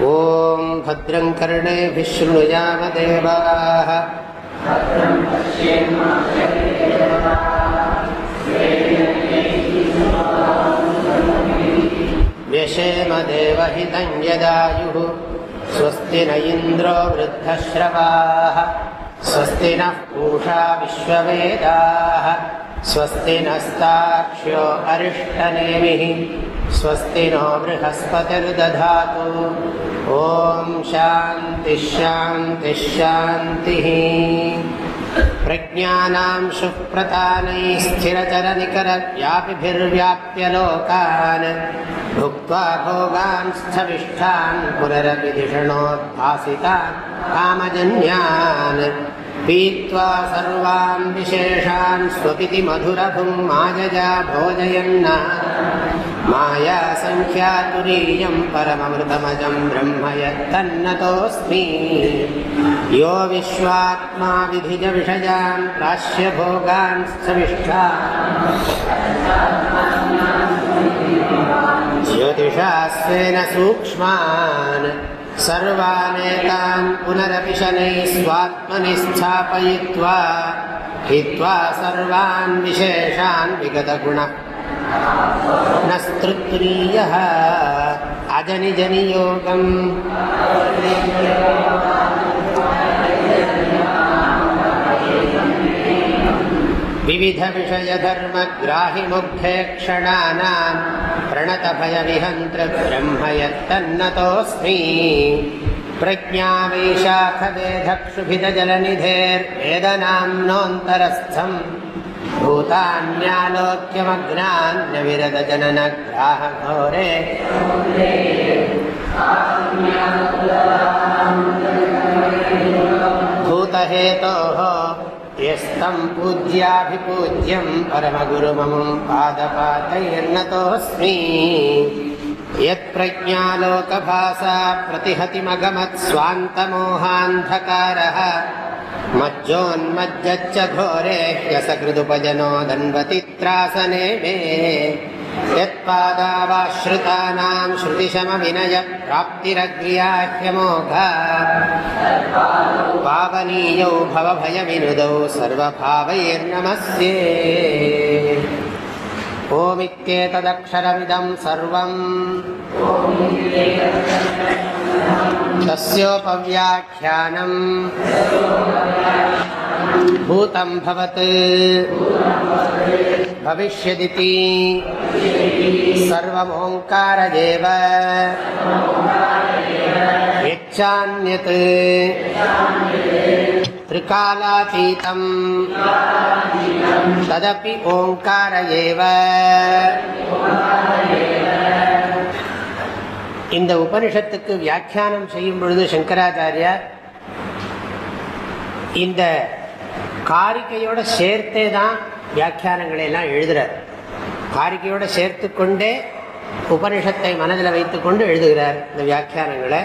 ॐ भद्रं कर्णेभिः शृणुयामदेवाः व्यशेमदेवहितं यदायुः स्वस्ति न इन्द्रो वृद्धश्रवाः स्वस्ति नः पूषा विश्ववेदाः स्वस्ति नस्ताक्ष्यो अरिष्टनेमिः स्वस्ति नो बृहस्पतिर्दधातु ॐ शान्तिश्शान्तिश्शान्तिः प्रज्ञानां शुप्रतानैः स्थिरचरनिकरव्यापिभिर्व्याप्य लोकान् भुक्त्वा भोगान् स्थविष्ठान् पुनरपि धिषणोद्भासितान् कामजन्यान् पीत्वा सर्वान् विशेषान् स्वपिति मधुरभुं मायजा भोजयन्न मायासङ्ख्यातुरीयं परममृतमजं ब्रह्म यत्तन्नतोऽस्मि यो विश्वात्मा विधिजविषयान् प्राश्यभोगान् स्थविष्ठा ज्योतिषा स्वेन सूक्ष्मान् सर्वानेतान् पुनरपि शनैः स्वात्मनि स्थापयित्वा हित्वा सर्वान् विशेषान् विगतगुणः न स्तृत्तुरीयः अजनिजनियोगम् विविधविषयधर्मग्राहिमुग्धेक्षणानां प्रणतभयविहन्तृब्रह्म यत्तन्नतोऽस्मि प्रज्ञावैशाखवेधक्षुभिदजलनिधेर्वेदनाम्नोऽन्तरस्थम् भूतान्यालोक्यमग्नान्यविरदजननग्राहघोरे भूतहेतोः यस्तं पूज्याभिपूज्यं परमगुरुममुं पादपातैर्नतोऽस्मि यत्प्रज्ञालोकभासा प्रतिहतिमगमत्स्वान्तमोहान्धकारः मज्जोन्मज्जच्च घोरे ह्यसकृदुपजनो दण्वतित्रासने मे यत्पादावाश्रितानां श्रुतिशमविनयप्राप्तिरग्र्याह्यमोघा पावनीयौ भवभयविनुदौ सर्वभावैर्नमस्ये ओमित्येतदक्षरमिदं सर्वम् तस्योपव्याख्यानम् भूतं भवत् भविष्यदिति सर्वमोङ्कार एव यच्चान्यत् त्रिकालातीतं तदपि ओङ्कार एव இந்த உபனிஷத்துக்கு வியாக்கியானம் செய்யும் பொழுது சங்கராச்சாரியார் இந்த காரிக்கையோட சேர்த்தே தான் வியாக்கியானங்களை எல்லாம் எழுதுறார். காரிக்கையோட சேர்த்து கொண்டே உபனிஷத்தை மனதில் வைத்துக்கொண்டு எழுதுகிறார் இந்த வியாக்கியானங்களை.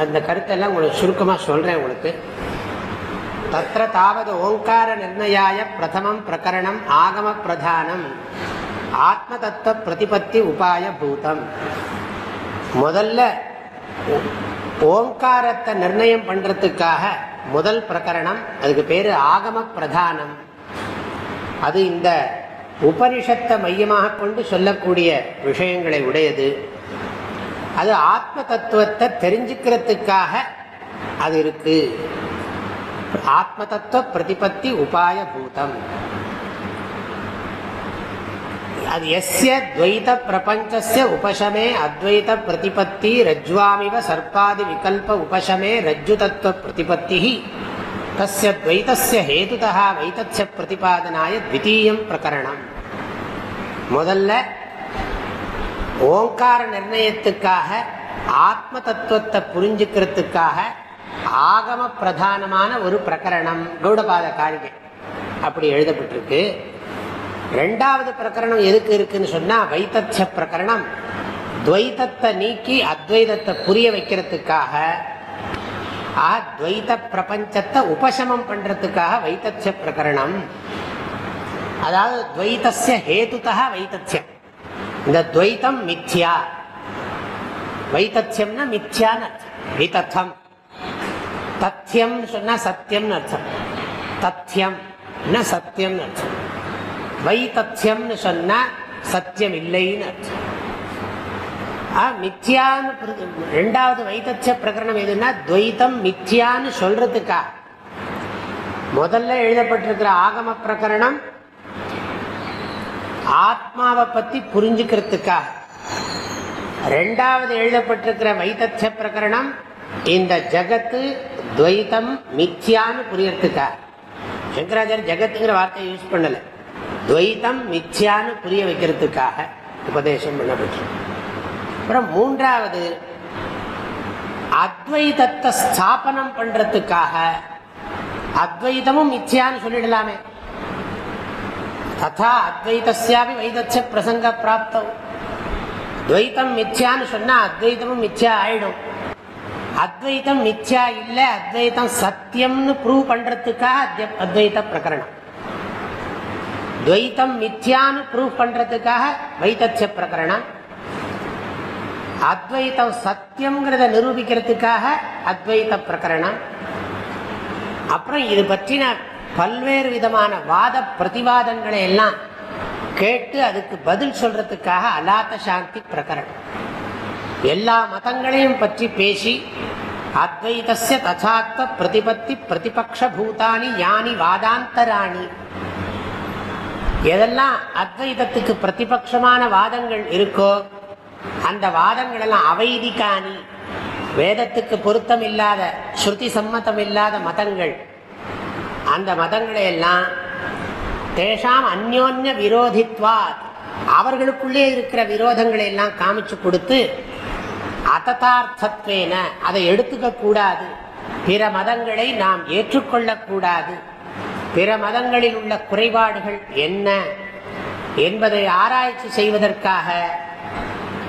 அந்த கருத்தெல்லாம் உங்களுக்கு சுருக்கமாக சொல்கிறேன் உங்களுக்கு. தத்திர தாவது ஓங்கார நிர்ணயாய பிரதமம் பிரகரணம் ஆகம பிரதானம் ஆத்ம தத்துவ பிரதிபத்தி உபாய பூதம். முதல்ல ஓங்காரத்தை நிர்ணயம் பண்றதுக்காக முதல் பிரகரணம் அதுக்கு பேரு ஆகம பிரதானம். அது இந்த உபனிஷத்தை மையமாக கொண்டு சொல்லக்கூடிய விஷயங்களை உடையது. அது ஆத்ம தத்துவத்தை தெரிஞ்சுக்கிறதுக்காக அது இருக்கு. ஆத்ம தத்துவ பிரதிபத்தி உபாய பூதம். அது எஸ்ய துவைத பிரபஞ்சஸ்ய உபசமே அத்வைத பிரதிபத்தி ரஜ்வாமிவ சர்ப்பாதி விகல்ப உபசமே ரஜ்ஜு தத்துவ பிரதிபத்தி தஸ்ய துவைதஸ்ய ஹேதுதா வைத்தஸ்ய பிரதிபாதனாய த்விதீயம் பிரகரணம் முதல்ல ஓங்கார நிர்ணயத்துக்காக ஆத்ம தத்துவத்தை புரிஞ்சுக்கிறதுக்காக ஆகம பிரதானமான ஒரு பிரகரணம் கௌடபாத காரிகை அப்படி எழுதப்பட்டிருக்கு. ரெண்டாவது பிரகரணம் எதுக்கு இருக்குன்னு சொன்னா வைத்தச்ச பிரகரணம் துவைத்தத்தை நீக்கி அத்வைதத்தை புரிய வைக்கிறதுக்காக துவைத பிரபஞ்சத்தை உபசமம் பண்றதுக்காக வைத்தத்திய பிரகரணம். அதாவது துவைத்தசிய ஹேதுதா வைத்தத்தியம் இந்த துவைத்தம் மித்யா. வைத்தத்தியம்னா மித்யான்னு அர்த்தம். வைத்தத்தம் தத்தியம் சொன்னா சத்தியம்னு அர்த்தம். தத்தியம் சத்தியம்னு அர்த்தம். வைத்தத்தியம்னு சொன்னா சத்தியம் இல்லைன்னு அர்த்தம். மித்யான்னு ரெண்டாவது வைத்தச்ச பிரகரணம் எதுன்னா துவைத்தம் மித்யான்னு சொல்றதுக்கா? முதல்ல எழுதப்பட்டிருக்கிற ஆகம பிரகரணம் ஆத்மாவை பத்தி புரிஞ்சுக்கிறதுக்காக ரெண்டாவது எழுதப்பட்டிருக்கிற வைத்தச்ச பிரகரணம் இந்த ஜகத்து துவைத்தம் மித்யான்னு புரியறதுக்கா? சங்கராச்சாரிய ஜெகத்துங்கிற வார்த்தையை யூஸ் பண்ணல. துவைத்தம் மித்யான்னு புரிய வைக்கிறதுக்காக உபதேசம் பண்ணப்பட்டு அப்புறம் மூன்றாவது அத்வைதத்தை ஸ்தாபனம் பண்றதுக்காக அத்வைதமும் மித்யான்னு சொல்லிடலாமே. ததா அத்வைத்தியாபி வைதச்ச பிரசங்க பிராப்தம் துவைத்தம் மித்யான்னு சொன்னா அத்வைதமும் மித்யா ஆயிடும். அத்வைத்தம் மித்யா இல்லை அத்வைத்தம் சத்தியம்னு ப்ரூவ் பண்றதுக்காக அத்வைத பிரகரணம். துவைத்தம் மித்யான்னு ப்ரூவ் பண்றதுக்காக வைத்திய பிரகரணம். அத்வைத்தம் சத்தியம்ங்கிறத நிரூபிக்கிறதுக்காக அத்வைத பிரகரணம். அப்புறம் இது பற்றின பல்வேறு விதமான வாத பிரதிவாதங்களை எல்லாம் கேட்டு அதுக்கு பதில் சொல்றதுக்காக அலாத்த சாந்தி பிரகரணம். எல்லா மதங்களையும் பற்றி பேசி அத்வைதசிய தசாத்வ பிரதிபத்தி பிரதிபக்ஷ பூதானி யானி வாதாந்தராணி. எதெல்லாம் அத்வைதத்துக்கு பிரதிபட்சமான வாதங்கள் இருக்கோ அந்த வாதங்கள் எல்லாம் அவைதிகானி வேதத்துக்கு பொருத்தம் இல்லாத ஸ்ருதி சம்மதம் இல்லாத மதங்கள். அந்த மதங்களை எல்லாம் தேஷாம் அந்யோன்ய விரோதித்வாத் அவர்களுக்குள்ளே இருக்கிற விரோதங்களை எல்லாம் காமிச்சு கொடுத்து அததார்த்தத்வேன அதை எடுத்துக்க கூடாது. பிற மதங்களை நாம் ஏற்றுக்கொள்ளக்கூடாது பிற மதங்களில் உள்ள குறைபாடுகள் என்ன என்பதை ஆராய்ச்சி செய்வதற்காக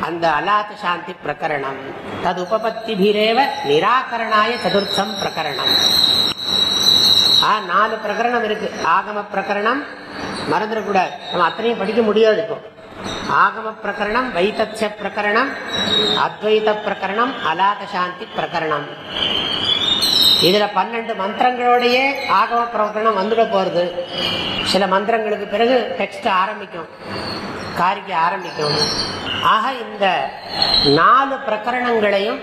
அந்த அலாத்த சாந்தி பிரகரணம். தது உபபத்திபிரேவ நிராகரணாய சதுர்த்தம் பிரகரணம். நாலு பிரகரணம் இருக்கு. ஆகம பிரகரணம் மறந்துடக்கூடாது நம்ம அத்தனையும் படிக்க முடியாது இப்போ. ஆகம பிரகரணம் வைத்திய பிரகரணம் அத்வைத பிரகரணம் அலாத சாந்தி பிரகரணம். இதுல பன்னெண்டு மந்திரங்களோடையே ஆகம பிரவர்த்தனம் வந்துட போறது. சில மந்திரங்களுக்கு பிறகு டெக்ஸ்ட் ஆரம்பிக்கும். காரிக்க ஆரம்பிக்கும். ஆக இந்த நாலு பிரகரணங்களையும்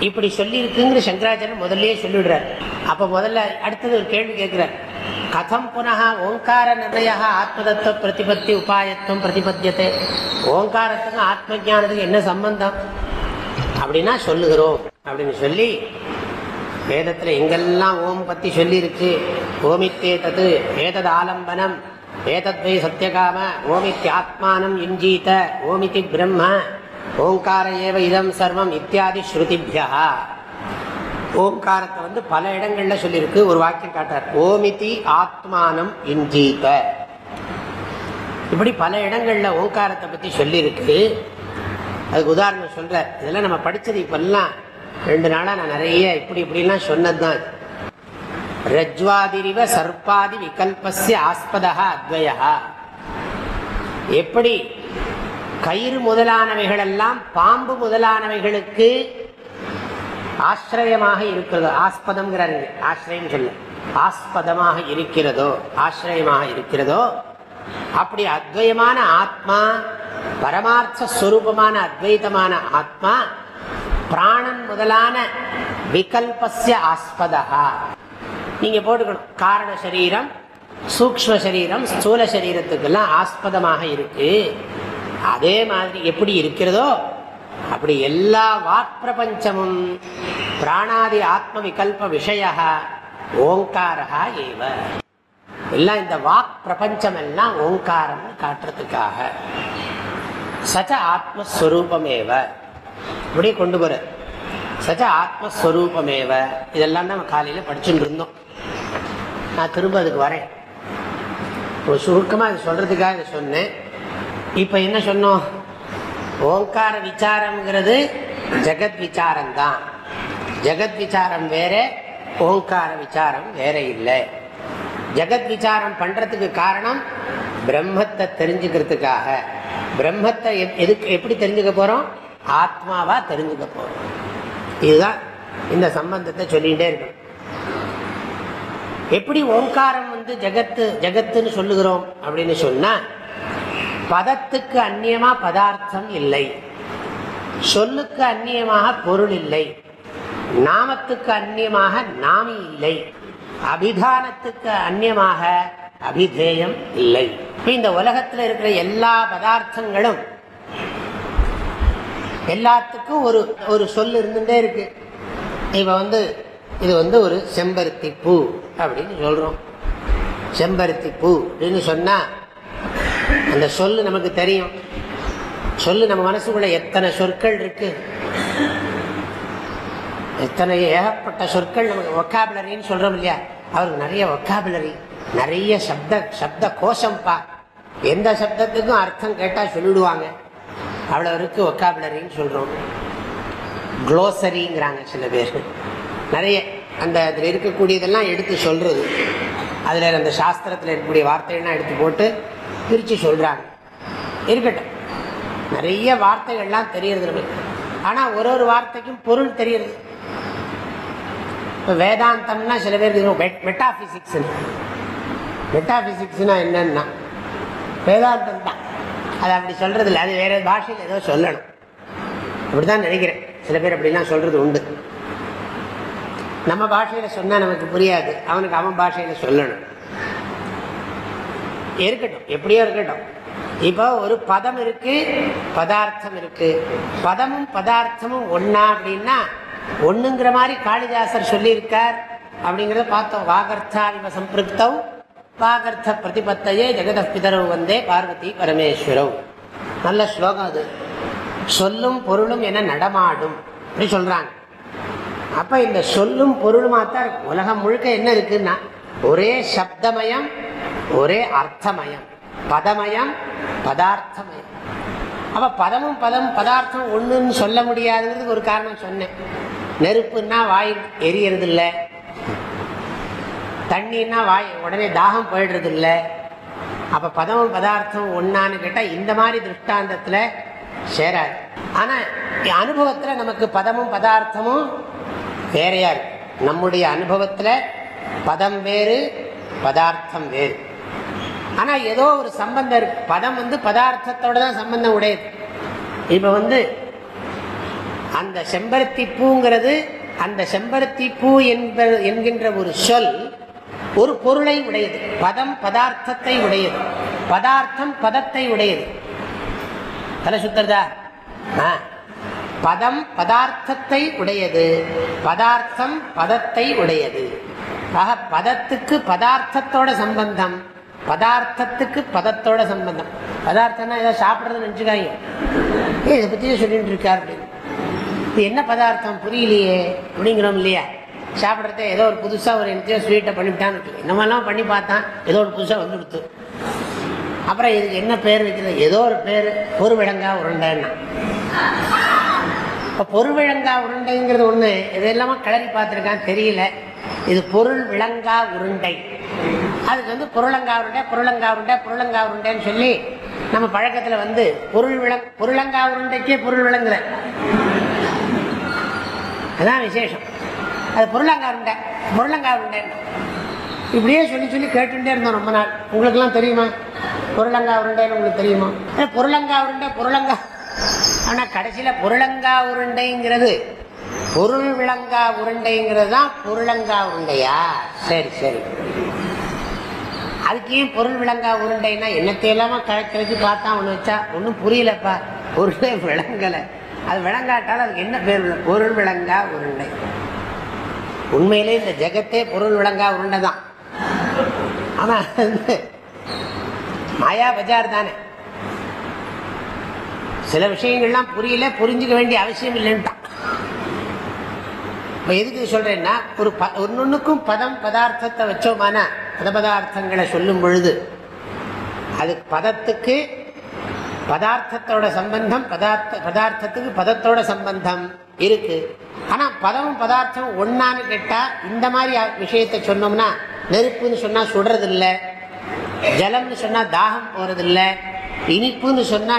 இப்படி சொல்லியிருக்குங்கிற சங்கராச்சாரியன் முதல்லயே சொல்லிடுறார். அப்ப முதல்ல அடுத்தது ஒரு கேள்வி கேட்கிறார். கதம் புனக ஓங்கார நிர்ணய ஆத்மதத்துவ பிரதிபத்தி உபாயத்துவம் பிரதிபத்தியத்தை ஓங்காரத்துக்கும் ஆத்ம ஜானத்துக்கும் என்ன சம்பந்தம்? அப்படின்னா சொல்லுகிறோம். அப்படின்னு சொல்லி வேதத்துல எங்கெல்லாம் ஓம் பத்தி சொல்லி இருக்கு ஓமித்தே தது ஏதது ஆலம்பனம் ஏதத்வை சத்தியகாம ஓமித்தி ஆத்மானம் இஞ்சீத ஓமிதி பிரம்ம ஓங்கார ஏவ இதம் சர்வம் இத்தியாதி ஸ்ருதிபியா. ஓங்காரத்தை வந்து பல இடங்கள்ல சொல்லியிருக்கு ஒரு வாக்கியம் காட்டார் ஓமிதி ஆத்மானம் இஞ்சீத இப்படி பல இடங்கள்ல ஓங்காரத்தை பத்தி சொல்லியிருக்கு. அதுக்கு உதாரணம் சொல்ற இதெல்லாம் நம்ம படிச்சது இப்பெல்லாம் ரெண்டு நாளா நான் நிறைய இப்படி இப்படிலாம் சொன்னதுதான். ரஜ்வாதிரிவ சர்ப்பாதி விகல்பஸ்ய ஆஸ்பதா அத்வயா எப்படி? கயிறு முதலானவைகள் எல்லாம் பாம்பு முதலானவைகளுக்கு ஆசிரியமாக இருக்கிறதோ ஆஸ்பதம்ங்கிறாரு ஆசிரியம் சொல்ல. ஆஸ்பதமாக இருக்கிறதோ ஆசிரியமாக இருக்கிறதோ அப்படி அத்வயமான ஆத்மா பரமார்த்த ஸ்வரூபமான அத்வைதமான ஆத்மா பிராணன் முதலான விகல்பஸ்ய ஆஸ்பதா நீங்க போட்டுக்கணும். காரண சரீரம் சூக்ம சரீரம் ஸ்தூல சரீரத்துக்கெல்லாம் ஆஸ்பதமாக இருக்கு. அதே மாதிரி எப்படி இருக்கிறதோ அப்படி எல்லா வாக் பிரபஞ்சமும் பிராணாதி ஆத்ம விகல்ப விஷய ஓங்காரா ஏவ. எல்லாம் இந்த வாக் பிரபஞ்சம் எல்லாம் ஓங்காரம் காட்டுறதுக்காக. சச்ச ஆத்மஸ்வரூபமேவ. இப்படி கொண்டு போற. சச்ச ஆத்மஸ்வரூபமேவ. இதெல்லாம் நம்ம காலையில் படிச்சுட்டு இருந்தோம். நான் திரும்ப அதுக்கு வரேன். ஒரு சுருக்கமாக இது சொல்றதுக்காக இதை சொன்னேன். இப்போ என்ன சொன்னோம்? ஓங்கார விசாரம்ங்கிறது ஜெகத் விசாரம் தான் ஜெகத் விசாரம் வேற ஓங்கார விசாரம் வேற இல்லை. ஜெகத் விசாரம் பண்றதுக்கு காரணம் பிரம்மத்தை தெரிஞ்சுக்கிறதுக்காக. பிரம்மத்தை எதுக்கு எப்படி தெரிஞ்சுக்க போறோம்? ஆத்மாவா தெரிஞ்சுக்க போறோம். இதுதான் இந்த சம்பந்தத்தை சொல்லிகிட்டே இருக்கும். எப்படி ஓங்காரம் வந்து ஜெகத்து ஜெகத்துன்னு சொல்லுகிறோம் அப்படின்னு சொன்னா பதத்துக்கு அந்நியமா பதார்த்தம் இல்லை. சொல்லுக்கு அந்நியமாக பொருள் இல்லை. நாமத்துக்கு அந்நியமாக நாமி இல்லை. அபிதானத்துக்கு அந்நியமாக அபிதேயம் இல்லை. இந்த உலகத்தில் இருக்கிற எல்லா பதார்த்தங்களும் எல்லாத்துக்கும் ஒரு ஒரு சொல் இருந்துட்டே இருக்கு. இப்ப வந்து இது வந்து ஒரு செம்பருத்தி பூ அப்படின்னு சொல்றோம். செம்பருத்தி பூ அப்படின்னு சொன்னா அந்த சொல்லு நமக்கு தெரியும். சொல்லு நம்ம மனசுக்குள்ள எத்தனை சொற்கள் இருக்கு? எத்தனை ஏகப்பட்ட சொற்கள் நமக்கு ஒக்காபுலரின்னு சொல்றோம் இல்லையா? அவருக்கு நிறைய ஒக்காபுலரி நிறைய சப்த சப்த கோஷம்பா. எந்த சப்தத்துக்கும் அர்த்தம் கேட்டா சொல்லிடுவாங்க. அவ்வளோ இருக்கு ஒக்காபுலரின்னு சொல்கிறோம் க்ளோசரிங்கிறாங்க சில பேர். நிறைய அந்த அதில் இருக்கக்கூடியதெல்லாம் எடுத்து சொல்கிறது அதில் அந்த சாஸ்திரத்தில் இருக்கக்கூடிய வார்த்தைகள்லாம் எடுத்து போட்டு பிரித்து சொல்கிறாங்க இருக்கட்டும். நிறைய வார்த்தைகள்லாம் தெரியறது ஆனால் ஒரு ஒரு வார்த்தைக்கும் பொருள் தெரியறது. இப்போ வேதாந்தம்னா சில பேர் மெட்டாபிசிக்ஸ் மெட்டாபிசிக்ஸ்னா என்னன்னா வேதாந்தம் தான். அது அப்படி சொல்றது இல்லை அது வேற பாஷையில் ஏதோ சொல்லணும். அப்படிதான் நினைக்கிறேன். சில பேர் அப்படிலாம் சொல்றது உண்டு. நம்ம பாஷையில சொன்னா நமக்கு புரியாது. அவனுக்கு அவன் பாஷையில சொல்லணும். இருக்கட்டும். எப்படியோ இருக்கட்டும். இப்போ ஒரு பதம் இருக்கு பதார்த்தம் இருக்கு. பதமும் பதார்த்தமும் ஒன்னா அப்படின்னா ஒண்ணுங்கிற மாதிரி காளிதாசர் சொல்லியிருக்கார் அப்படிங்கிறத பார்த்தோம். வாகர்த்தா இவ பாகர்த்த பிரதிபத்தையே ஜெகத பிதரவு வந்தே பார்வதி பரமேஸ்வரவ் நல்ல ஸ்லோகம் அது. சொல்லும் பொருளும் என நடமாடும். அப்படி சொல்றாங்க. அப்ப இந்த சொல்லும் பொருளுமா தான் இருக்கு. உலகம் முழுக்க என்ன இருக்குன்னா ஒரே சப்தமயம் ஒரே அர்த்தமயம். பதமயம் பதார்த்தமயம். அப்ப பதமும் பதம் பதார்த்தம் ஒண்ணுன்னு சொல்ல முடியாதுங்கிறதுக்கு ஒரு காரணம் சொன்னேன். நெருப்புன்னா வாய் எரியறது இல்லை தண்ணின்னா வாய் உடனே தாகம் போயிடுறது இல்லை அப்போ பதமும் பதார்த்தம் ஒன்னான்னு கேட்டால் இந்த மாதிரி திருஷ்டாந்தத்தில் சேராது. ஆனால் அனுபவத்தில் நமக்கு பதமும் பதார்த்தமும் வேறையா இருக்கு. நம்முடைய அனுபவத்தில் பதம் வேறு பதார்த்தம் வேறு. ஆனால் ஏதோ ஒரு சம்பந்தம் இருக்கு. பதம் வந்து பதார்த்தத்தோட தான் சம்பந்தம் உடையது. இப்போ வந்து அந்த செம்பருத்தி பூங்கிறது அந்த செம்பருத்தி பூ என்ப என்கின்ற ஒரு சொல் ஒரு பொருளை உடையது. பதம் பதார்த்தத்தை உடையது. பதார்த்தம் பதத்தை உடையது. தலை சுத்தரதா பதம் பதார்த்தத்தை உடையது. பதார்த்தம் பதத்தை உடையது. ஆக பதத்துக்கு பதார்த்தத்தோட சம்பந்தம். பதார்த்தத்துக்கு பதத்தோட சம்பந்தம். பதார்த்தம்னா ஏதாவது சாப்பிட்றது நினச்சிக்காங்க ஏ இதை பற்றி சொல்லிட்டு இருக்கார் அப்படின்னு. இது என்ன பதார்த்தம்? புரியலையே. அப்படிங்கிறோம் இல்லையா? சாப்பிட்றத ஏதோ ஒரு புதுசாக ஒரு எனக்கு ஸ்வீட்டை பண்ணிவிட்டான்னு இந்த மாதிரிலாம் பண்ணி பார்த்தான் ஏதோ ஒரு புதுசாக வந்து கொடுத்து. அப்புறம் இதுக்கு என்ன பேர் வைக்கிறது? ஏதோ ஒரு பேர் பொருவிழங்கா உருண்டைன்னா. இப்போ பொருவிழங்கா உருண்டைங்கிறது ஒன்று இதெல்லாமா கிளறி பார்த்துருக்கான் தெரியல. இது பொருள் விளங்கா உருண்டை. அதுக்கு வந்து பொருளங்கா உருண்டை பொருளங்கா உருண்டை பொருளங்கா உருண்டைன்னு சொல்லி நம்ம பழக்கத்தில் வந்து பொருள் விளங் பொருளங்கா உருண்டைக்கே பொருள் விளங்குற அதுதான் விசேஷம். அது பொருளங்காய் உருண்டை பொருளங்கா உருண்டை இப்படியே சொல்லி சொல்லி கேட்டுட்டே இருந்தோம் ரொம்ப நாள். உங்களுக்குலாம் தெரியுமா? பொருளங்கா உருண்டைன்னு உங்களுக்கு தெரியுமா? பொருளங்கா உருண்டை பொருளங்கா. ஆனால் கடைசியில் பொருளங்கா உருண்டைங்கிறது பொருள் விளங்கா உருண்டைங்கிறது தான் பொருளங்கா உருண்டையா சரி சரி. அதுக்கு ஏன் பொருள் விளங்கா உருண்டைன்னா என்னத்தை இல்லாம கலக்கி பார்த்தா ஒன்று வச்சா ஒன்றும் புரியலப்பா. பொருளே விளங்கலை. அது விளங்காட்டால் அதுக்கு என்ன பேர் பொருள் விளங்கா உருண்டை உண்மையிலே இந்த ஜெகத்தே பொருள் விளங்கா உருண்டை தான் ஆனால் மாயா பஜார் தானே. சில விஷயங்கள்லாம் புரியல புரிஞ்சுக்க வேண்டிய அவசியம் இல்லைன்ட்டான். எதுக்கு சொல்றேன்னா ஒரு ஒன்னொன்னுக்கும் பதம் பதார்த்தத்தை வச்சோமான பத பதார்த்தங்களை சொல்லும் பொழுது அது பதத்துக்கு பதார்த்தத்தோட சம்பந்தம் பதார்த்த பதார்த்தத்துக்கு பதத்தோட சம்பந்தம் இருக்கு. ஆனா பதமும் பதார்த்தம் ஒன்னான்னு கேட்டா இந்த மாதிரி விஷயத்தை சொன்னோம்னா நெருப்புன்னு சொன்னா சுடுறது இல்லை ஜலம்னு சொன்னா தாகம் போறது இல்லை இனிப்புன்னு சொன்னா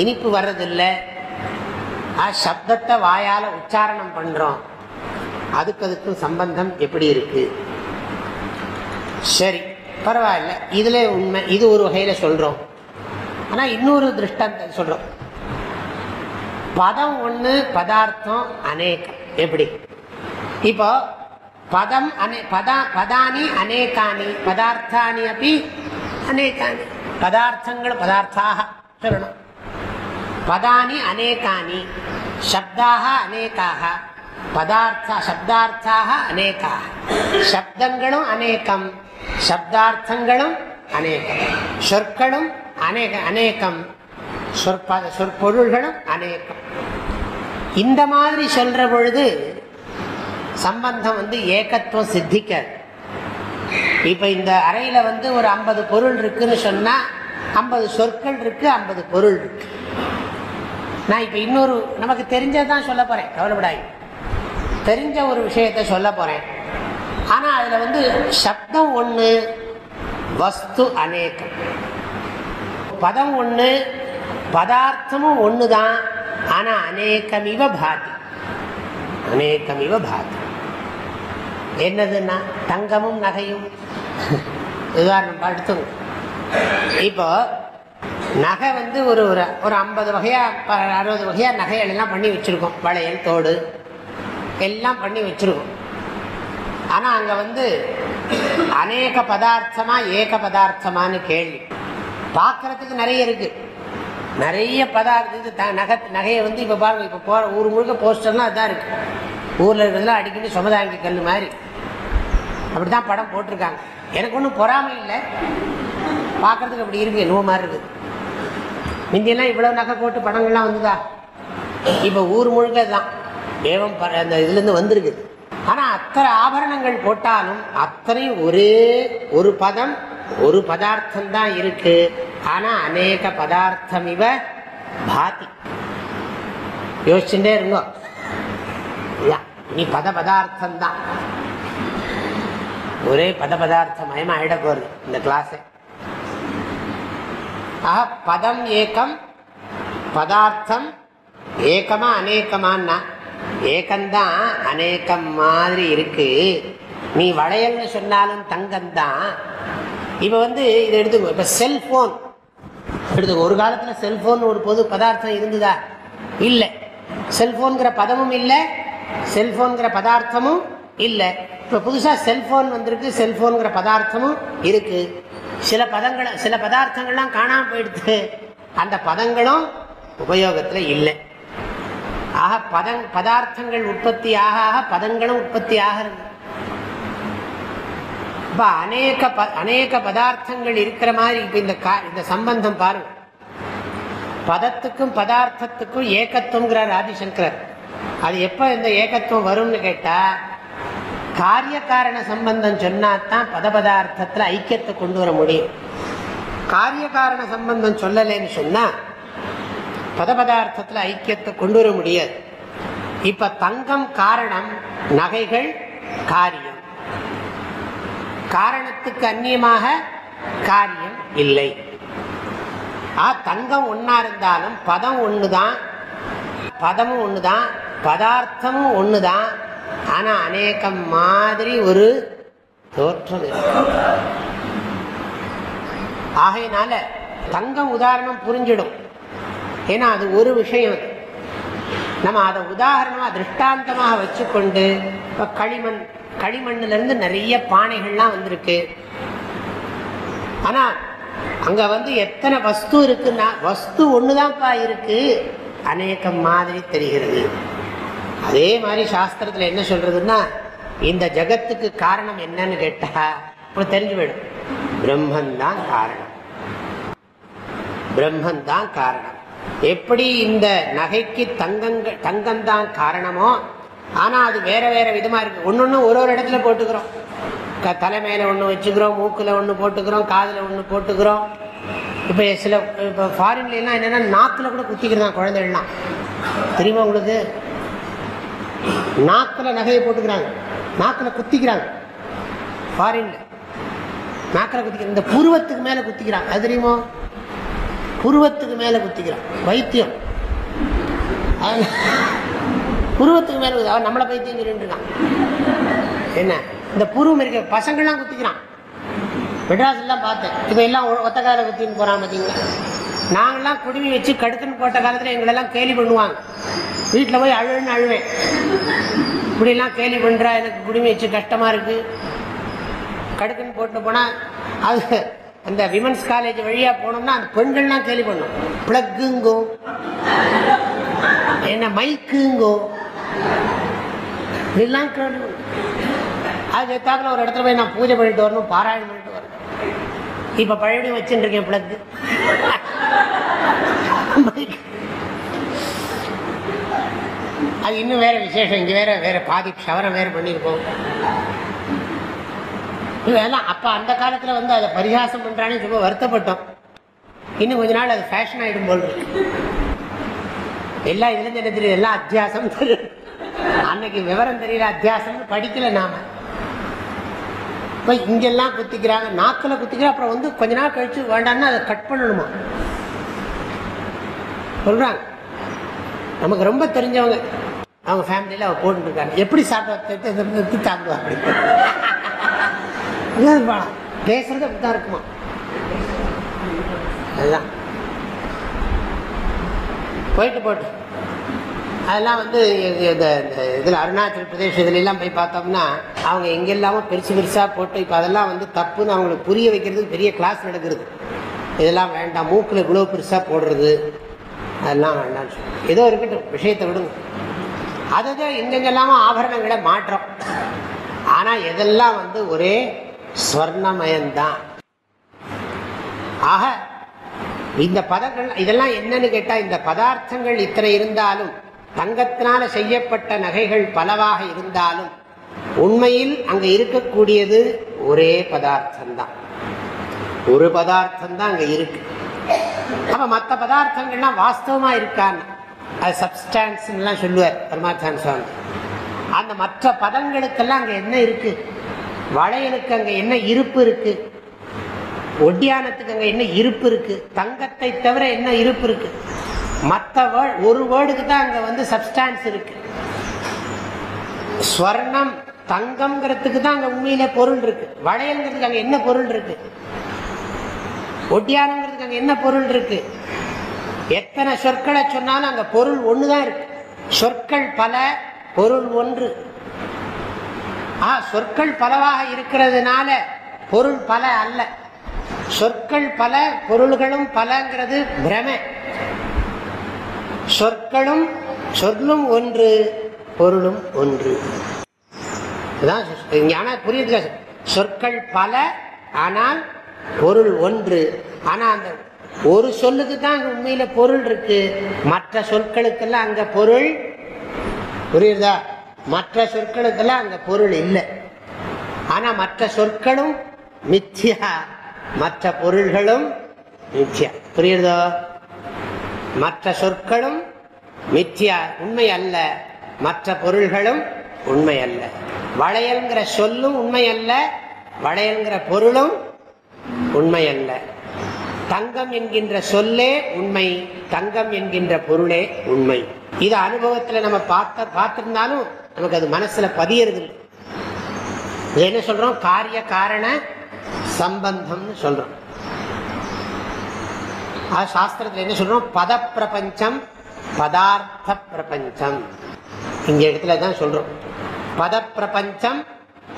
இனிப்பு வர்றதில்லை. சப்தத்தை வாயால உச்சாரணம் பண்றோம். அதுக்கு அதுக்கும் சம்பந்தம் எப்படி இருக்கு? சரி பரவாயில்ல. இதுல உண்மை இது ஒரு வகையில சொல்றோம். ஆனா இன்னொரு திருஷ்டாந்தம் சொல்றோம். பதம் ஒன்று பதார்த்தம் அநேகம். எப்படி? இப்போ பதம் அனே பதா பதானி அநேகானி பதார்த்தானி அப்படி அநேகானி. பதார்த்தங்கள் பதார்த்தாக சொல்லணும். பதானி அநேகானி சப்தாக அநேகாக பதார்த்த சப்தார்த்தாக அநேகாக. சப்தங்களும் அநேகம் சப்தார்த்தங்களும் அநேகம். சொற்களும் அநேக அநேகம். சொற்ப சொற்பொருள்களும் அநேகம். இந்த மாதிரி சொல்ற பொழுது சம்பந்தம் வந்து ஏகத்துவம் சித்திக்காது. இப்ப இந்த அறையில வந்து ஒரு ஐம்பது பொருள் இருக்குன்னு சொன்னா ஐம்பது சொற்கள் இருக்கு ஐம்பது பொருள் இருக்கு. நான் இப்ப இன்னொரு நமக்கு தெரிஞ்சதான் சொல்ல போறேன் கவலைப்படாய் தெரிஞ்ச ஒரு விஷயத்த சொல்ல போறேன். ஆனா அதுல வந்து சப்தம் ஒண்ணு வஸ்து அநேகம். பதம் ஒண்ணு பதார்த்தமும் ஒண்ணுதான். ஆனா அநேகமிவ பாதி. அநேகமிவ பாதி. என்னதுன்னா தங்கமும் நகையும். உதாரணம் எடுத்துங்க இப்போ நகை வந்து ஒரு ஒரு ஒரு ஐம்பது வகையா ப- அறுபது வகையா நகைகள் எல்லாம் பண்ணி வச்சிருக்கோம். வளையல் தோடு எல்லாம் பண்ணி வச்சிருக்கோம். ஆனா அங்க வந்து அநேக பதார்த்தமா ஏக பதார்த்தமான்னு கேள்வி. பார்க்கறதுக்கு நிறைய இருக்கு. நிறைய பதார்த்தம் த- நகை நகையை வந்து இப்போ பாருங்கள் இப்போ போகிற ஊர் முழுக்க போஸ்டர்லாம் அதான் இருக்குது ஊரில் இருக்கிறதுலாம் அடிக்கடி சுமதாங்கி கல் மாதிரி. அப்படி தான் படம் போட்டிருக்காங்க. எனக்கு ஒன்றும் பொறாமை இல்லை. பார்க்கறதுக்கு அப்படி இருக்குது என்னவோ மாதிரி இருக்குது. முந்தியெல்லாம் இவ்வளோ நகை போட்டு படங்கள்லாம் வந்துதா? இப்போ ஊர் முழுக்க தான் தேவம் அந்த இதுலேருந்து வந்திருக்குது. ஆனால் அத்தனை ஆபரணங்கள் போட்டாலும் அத்தனையும் ஒரே ஒரு பதம் ஒரு பதார்த்தம் தான் இருக்கு. ஆனா அநேக பதார்த்தம் இவ பாதி. யோசிச்சுட்டே இருங்கோ. யா, நீ பத பதார்த்தம் தான் ஒரே பத பதார்த்தம் மயமா ஆயிட போறது இந்த கிளாஸ் ஆக பதம் ஏக்கம் பதார்த்தம் ஏக்கமா அநேகமான்னா ஏக்கம்தான் அநேகம் மாதிரி இருக்கு. நீ வளையல்னு சொன்னாலும் தங்கம்தான். இப்ப வந்து இதை எடுத்துக்கோ. இப்ப செல்போன் எடுத்துக்கோ. ஒரு காலத்துல செல்போன் ஒரு பொது பதார்த்தம் இருந்ததா? இல்லை. செல்போன்கிற பதமும் இல்லை. செல்போன்கிற பதார்த்தமும் இல்லை. இப்ப புதுசா செல்போன் வந்திருக்கு. செல்போன்கிற பதார்த்தமும் இருக்கு. சில பதங்களை சில பதார்த்தங்கள்லாம் காணாம போயிடுது. அந்த பதங்களும் உபயோகத்துல இல்லை. ஆக பதங் பதார்த்தங்கள் உற்பத்தி ஆக ஆக பதங்களும் உற்பத்தி ஆகிறது இப்ப அநேக ப- அநேக பதார்த்தங்கள் இருக்கிற மாதிரி இப்ப இந்த கா- இந்த சம்பந்தம் பாருங்க. பதத்துக்கும் பதார்த்தத்துக்கும் ஏகத்துவங்கிறார் ஆதிசங்கரர். அது எப்ப இந்த ஏகத்துவம் வரும்னு கேட்டா காரிய காரண சம்பந்தம் சொன்னாதான் பத பதார்த்தத்துல ஐக்கியத்தை கொண்டு வர முடியும். காரிய காரண சம்பந்தம் சொல்லலைன்னு சொன்னா பத பதார்த்தத்துல ஐக்கியத்தை கொண்டு வர முடியாது. இப்ப தங்கம் காரணம் நகைகள் காரியம். காரணத்துக்கு அந்நியமாக காரியம் இல்லை. ஆ தங்கம் ஒன்னா இருந்தாலும் பதம் ஒண்ணுதான். பதமும் ஒண்ணுதான். பதார்த்தமும் ஒண்ணுதான். ஆனா அநேகம் மாதிரி ஒரு தோற்றம் ஆகையினால தங்கம் உதாரணம் புரிஞ்சிடும். ஏன்னா அது ஒரு விஷயம். நம்ம அதை உதாரணமா திருஷ்டாந்தமாக வச்சுக்கொண்டு இப்ப களிமண் களிமண்ணுல இருந்து நிறைய பானைகள்லாம் வந்திருக்கு. ஆனா அங்க வந்து எத்தனை வஸ்து இருக்குன்னா வஸ்து ஒண்ணுதான்ப்பா இருக்கு. அநேகம் மாதிரி தெரிகிறது. அதே மாதிரி சாஸ்திரத்துல என்ன சொல்றதுன்னா இந்த ஜகத்துக்கு காரணம் என்னன்னு கேட்டா உங்களுக்கு தெரிஞ்சு போயிடும். பிரம்மன் தான் காரணம். பிரம்மன் தான் காரணம். எப்படி இந்த நகைக்கு தங்கங்க தங்கம் தான் காரணமோ ஆனால் அது வேற வேற இருக்குது இருக்கு. ஒன்று ஒரு ஒரு இடத்துல போட்டுக்கிறோம். க- தலை மேல வச்சுக்கிறோம் மூக்கில் ஒன்று போட்டுக்கிறோம் காதில் ஒன்று போட்டுக்கிறோம். இப்போ சில இப்போ ஃபாரின்லாம் என்னென்னா நாக்கில் கூட குத்திக்கிறான் குழந்தைகள்லாம். தெரியுமா உங்களுக்கு? நாக்கில் நகையை போட்டுக்கிறாங்க. நாக்கில் குத்திக்கிறாங்க. ஃபாரின்ல நாக்கில் குத்திக்கிறாங்க இந்த புருவத்துக்கு மேலே குத்திக்கிறாங்க. அது தெரியுமோ? புருவத்துக்கு மேலே குத்திக்கிறான் வைத்தியம். புருவத்துக்கு மேல அவன் நம்மளை பைத்தியம் சொல்லிட்டுருக்கான் என்ன? இந்த புருவம் இருக்க பசங்கள்லாம் குத்திக்கிறான். மெட்ராஸ் எல்லாம் பார்த்தேன். இப்போ எல்லாம் ஒ- ஒத்த கால குத்தின்னு போறான் பார்த்தீங்களா நாங்கெல்லாம் குடுமி வச்சு கடுத்துன்னு போட்ட காலத்தில் எங்களெல்லாம் கேலி பண்ணுவாங்க. வீட்டில் போய் அழுன்னு அழுவேன். இப்படிலாம் கேலி பண்ணுறா எனக்கு குடுமி வச்சு கஷ்டமாக இருக்குது கடுக்குன்னு போட்டு போனால் அது அந்த விமன்ஸ் காலேஜ் வழியாக போனோம்னா அந்த பெண்கள்லாம் கேலி பண்ணும். ப்ளக்குங்கும் என்ன மைக்குங்கோ. இதெல்லாம் கேள்வி அது எத்தாப்புல ஒரு இடத்துல போய் நான் பூஜை பண்ணிட்டு வரணும் பாராயணம் பண்ணிட்டு வரணும். இப்ப பழையபடியும் வச்சுட்டு இருக்கேன் பிளக்கு அது இன்னும் வேற விசேஷம் இங்க வேற வேற பாதி சவரம் வேற பண்ணிருக்கோம் இதெல்லாம் அப்ப அந்த காலத்துல வந்து அதை பரிகாசம் பண்ணுறான்னு ரொம்ப வருத்தப்பட்டோம். இன்னும் கொஞ்ச நாள் அது ஃபேஷன் ஆயிடும் போல் எல்லா எல்லாம் என்ன தெரியுது எல்லாம் அத்தியாசம் தெரியும் அன்னைக்கு விவரம் தெரியல அத்தியாசம் படிக்கல நாம. இப்போ இங்கெல்லாம் குத்திக்கிறாங்க நாக்கில் குத்திக்கிற அப்புறம் வந்து கொஞ்ச நாள் கழிச்சு வேண்டாம்னா அதை கட் பண்ணணுமா? சொல்றாங்க. நமக்கு ரொம்ப தெரிஞ்சவங்க அவங்க ஃபேமிலியில அவள் போட்டுருக்காங்க எப்படி சாப்பிட்டு சாப்பிடுவா அப்படி? பேசுறது அப்படிதான் இருக்குமா? அதுதான். போயிட்டு போட்டு. அதெல்லாம் வந்து இந்த இந்த இதில் அருணாச்சல் பிரதேஷ் இதுலெல்லாம் போய் பார்த்தோம்னா அவங்க எங்கெல்லாமோ பெருசு பெருசாக போட்டு இப்போ அதெல்லாம் வந்து தப்புன்னு அவங்களுக்கு புரிய வைக்கிறதுக்கு பெரிய கிளாஸ் நடக்கிறது. இதெல்லாம் வேண்டாம் மூக்கில் இவ்வளோ பெருசாக போடுறது. அதெல்லாம் வேண்டாம்னு சொல்லி ஏதோ இருக்கட்டும் விஷயத்தை விடுங்க. அதுதான் எங்கெங்கெல்லாமோ ஆபரணங்களை மாற்றம். ஆனால் எதெல்லாம் வந்து ஒரே ஸ்வர்ணமயம்தான். ஆக இந்த பதங்கள் இதெல்லாம் என்னன்னு கேட்டால் இந்த பதார்த்தங்கள் இத்தனை இருந்தாலும் தங்கத்தினால செய்யப்பட்ட நகைகள் பலவாக இருந்தாலும் உண்மையில் அங்க இருக்கக்கூடியது ஒரே பதார்த்தம் தான் ஒரு பதார்த்தம் தான் அங்க இருக்கு. அப்ப மற்ற பதார்த்தங்கள்லாம் வாஸ்தவமா இருக்கான்னு. அது சப்ஸ்டான்ஸ் சொல்லுவார் பரமாத்தான் சுவாமி. அந்த மற்ற பதங்களுக்கெல்லாம் அங்க என்ன இருக்கு? வளையலுக்கு அங்க என்ன இருப்பு இருக்கு? ஒட்டியானத்துக்கு அங்க என்ன இருப்பு இருக்கு? தங்கத்தை தவிர என்ன இருப்பு இருக்கு? மற்ற வேர்டு ஒரு வேர்டுக்கு தான் அங்க வந்து சப்ஸ்டான்ஸ் இருக்கு. ஸ்வர்ணம் தங்கம்ங்கிறதுக்கு தான் அங்க உண்மையிலே பொருள் இருக்கு. வளையல்ங்கிறதுக்கு அங்க என்ன பொருள் இருக்கு? ஒட்டியானங்கிறதுக்கு அங்க என்ன பொருள் இருக்கு? எத்தனை சொற்களை சொன்னாலும் அங்க பொருள் ஒண்ணுதான் இருக்கு. சொற்கள் பல பொருள் ஒன்று. ஆ சொற்கள் பலவாக இருக்கிறதுனால பொருள் பல அல்ல. சொற்கள் பல பொருள்களும் பலங்கிறது பிரமை. சொற்களும் சொல்லும் ஒன்று பொருளும் ஒன்று. இதான் ஆனா புரியுதுல சொற்கள் பல ஆனால் பொருள் ஒன்று. ஆனா அந்த ஒரு சொல்லுக்கு தான் அங்க உண்மையில பொருள் இருக்கு. மற்ற சொற்களுக்கெல்லாம் அங்க பொருள் புரியுதா? மற்ற சொற்களுக்கெல்லாம் அங்க பொருள் இல்லை. ஆனா மற்ற சொற்களும் மித்யா மற்ற பொருள்களும் மித்யா. புரியுதோ? மற்ற சொற்களும் மித்யா உண்மை அல்ல மற்ற பொருள்களும் உண்மை அல்ல வளையல்ங்கிற சொல்லும் உண்மை அல்ல வளையல்ங்கிற பொருளும் உண்மை அல்ல தங்கம் என்கின்ற சொல்லே உண்மை தங்கம் என்கின்ற பொருளே உண்மை. இது அனுபவத்தில் நம்ம பார்த்த பார்த்திருந்தாலும் நமக்கு அது மனசுல பதியறது என்ன சொல்றோம்? காரிய காரண சம்பந்தம்னு சொல்றோம். அது சாஸ்திரத்தில் என்ன சொல்றோம்? பத பிரபஞ்சம் பதார்த்த பிரபஞ்சம் இங்க இடத்துல தான் சொல்றோம். பத பிரபஞ்சம்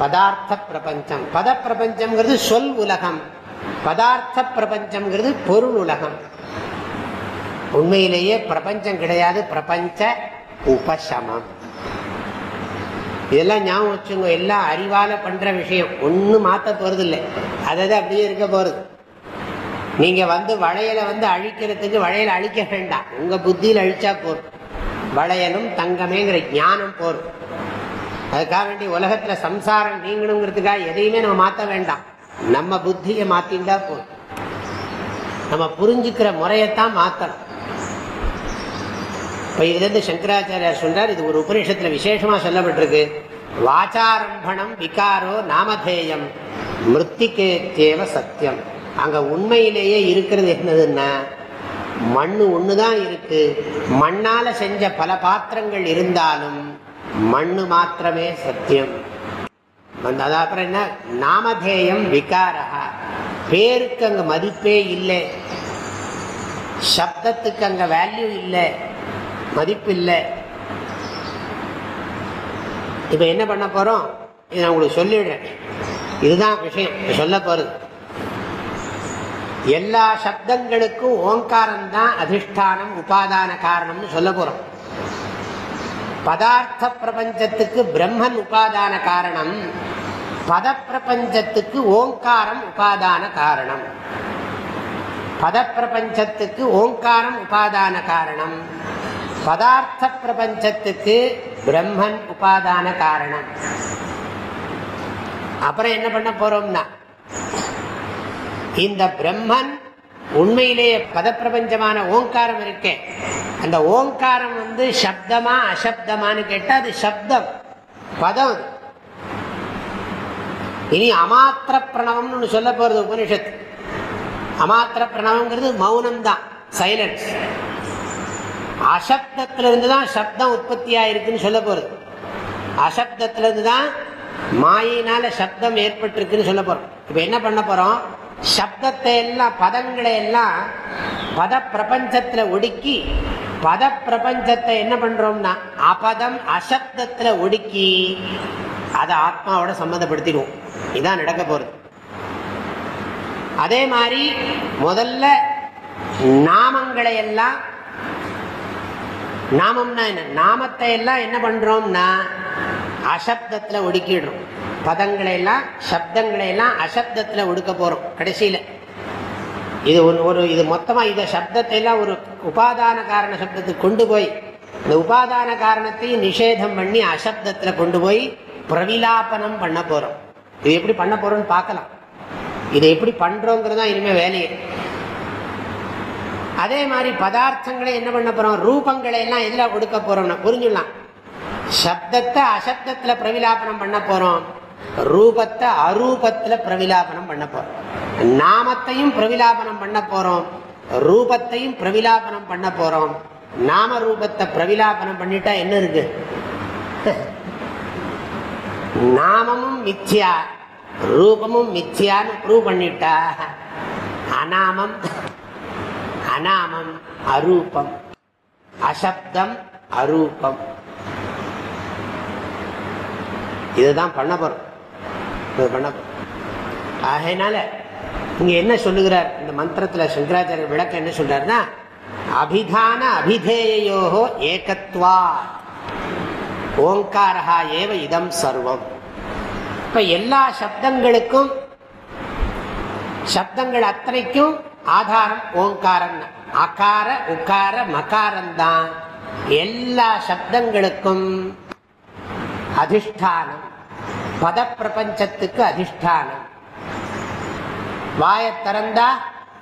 பதார்த்த பிரபஞ்சம் பத பிரபஞ்சம்ங்கிறது சொல் உலகம். பதார்த்த பிரபஞ்சம்ங்கிறது பொருள் உலகம். உண்மையிலேயே பிரபஞ்சம் கிடையாது பிரபஞ்ச உபசமம். இதெல்லாம் ஞாபகம் வச்சுங்க எல்லாம் அறிவால பண்ற விஷயம். ஒன்றும் மாத்த போறது இல்லை அதை அப்படியே இருக்க போறது. நீங்க வந்து வளையலை வந்து அழிக்கிறதுக்கு வளையல் அழிக்க வேண்டாம். உங்க புத்தியில் அழிச்சா போதும் வளையலும் தங்கமேங்கிற ஞானம் போதும் அதுக்காக வேண்டி உலகத்துல சம்சாரம் நீங்கணுங்கிறதுக்காக எதையுமே நம்ம மாத்த வேண்டாம். நம்ம புத்தியை மாத்திண்டா போதும் நம்ம புரிஞ்சுக்கிற முறையத்தான் மாத்தணும். இப்ப இதுலேருந்து சங்கராச்சாரியார் சொல்றார் இது ஒரு உபநிஷத்துல விசேஷமா சொல்லப்பட்டிருக்கு. வாச்சாரம்பணம் விகாரோ நாமதேயம் மிருத்திகேத்தேவ சத்தியம். அங்க உண்மையிலேயே இருக்கிறது என்னதுன்னா மண்ணு ஒண்ணுதான் இருக்கு. மண்ணால செஞ்ச பல பாத்திரங்கள் இருந்தாலும் மண்ணு மாத்திரமே சத்தியம். அப்புறம் என்ன? நாமதேயம் விகாரா பேருக்கு அங்க மதிப்பே இல்லை. சப்தத்துக்கு அங்க வேல்யூ இல்லை. மதிப்பு இல்லை. இப்ப என்ன பண்ண போறோம்? இதை நான் உங்களுக்கு சொல்லிடுறேன் இதுதான் விஷயம். சொல்ல போறது. எல்லா சப்தங்களுக்கும் ஓங்காரம் தான் அதிஷ்டானம் உபாதான காரணம்னு சொல்ல போறோம். பதார்த்த பிரபஞ்சத்துக்கு பிரம்மன் உபாதான காரணம் பத பிரபஞ்சத்துக்கு ஓங்காரம் உபாதான காரணம். பத பிரபஞ்சத்துக்கு ஓங்காரம் உபாதான காரணம் பதார்த்த பிரபஞ்சத்துக்கு பிரம்மன் உபாதான காரணம். அப்புறம் என்ன பண்ண போறோம்னா இந்த பிரம்மன் உண்மையிலேயே பதப்பிரபஞ்சமான ஓங்காரம் இருக்கேன் அந்த ஓங்காரம் வந்து சப்தமா அசப்தமானு கேட்டா அது சப்தம் பதம் இனி அமாத்திர பிரணவம்னு சொல்ல போறது உபனிஷத்து. அமாத்திர பிரணவங்கிறது மௌனம் தான் சைலன்ஸ் அசப்தத்திலிருந்து தான் சப்தம் உற்பத்தி ஆயிருக்குன்னு சொல்ல போறது. அசப்தத்திலிருந்து தான் மாயினால சப்தம் ஏற்பட்டிருக்குன்னு சொல்ல போறோம். இப்ப என்ன பண்ண போறோம்? சப்தத்தை எல்லாம் பதங்களை எல்லாம் பத பிரபஞ்சத்தில் ஒடுக்கி பத பிரபஞ்சத்தை என்ன பண்றோம்னா அபதம் அசப்தத்துல ஒடுக்கி அதை ஆத்மாவோட சம்மந்தப்படுத்திடுவோம். இதான் நடக்க போறது. அதே மாதிரி முதல்ல நாமங்களை எல்லாம் நாமம்னா என்ன? நாமத்தை எல்லாம் என்ன பண்றோம்னா அசப்தத்தில் ஒடுக்கிடுறோம். பதங்களை எல்லாம் சப்தங்களை எல்லாம் அசப்தத்தில் ஒடுக்க போகிறோம் கடைசியில். இது ஒரு இது மொத்தமாக இதை சப்தத்தை எல்லாம் ஒரு உபாதான காரண சப்தத்துக்கு கொண்டு போய் இந்த உபாதான காரணத்தையும் நிஷேதம் பண்ணி அசப்தத்தில் கொண்டு போய் பிரவிலாபனம் பண்ண போகிறோம் இது எப்படி பண்ண போகிறோம்னு பார்க்கலாம். இதை எப்படி பண்ணுறோங்கிறது தான் இனிமேல் வேலையே. அதே மாதிரி பதார்த்தங்களை என்ன பண்ண போகிறோம் ரூபங்களை எல்லாம் எதில் கொடுக்க போகிறோம்னா புரிஞ்சுடலாம். சப்தத்தை அசப்தத்தில் பிரவிலாபனம் பண்ண போகிறோம் ரூபத்தை அரூபத்துல பிரவிலாபனம் பண்ண போறோம். நாமத்தையும் பிரவிலாபனம் பண்ண போறோம். ரூபத்தையும் பிரவிலாபனம் பண்ண போறோம். நாம ரூபத்தை பிரவிலாபனம் பண்ணிட்டா என்ன இருக்கு? நாமமும் மிச்சியா ரூபமும் மிச்சியான்னு ப்ரூவ் பண்ணிட்டா அநாமம் அநாமம் அரூபம் அசப்தம் அரூபம். இதுதான் பண்ண போறோம். பண்ண ஆகையினால இங்க என்ன சொல்லுகிறார்? இந்த மந்திரத்துல சங்கராச்சாரிய விளக்கம் என்ன சொல்றாருன்னா அபிதான அபிதேயோகோ ஏகத்வா ஓங்காரா ஏவ இதம் சர்வம். இப்ப எல்லா சப்தங்களுக்கும் சப்தங்கள் அத்தனைக்கும் ஆதாரம் ஓங்காரம். அகார உக்கார மகாரம்தான் எல்லா சப்தங்களுக்கும் அதிஷ்டானம். பத பிரபஞ்சத்துக்கு அதிஷ்டானம். வாய திறந்தா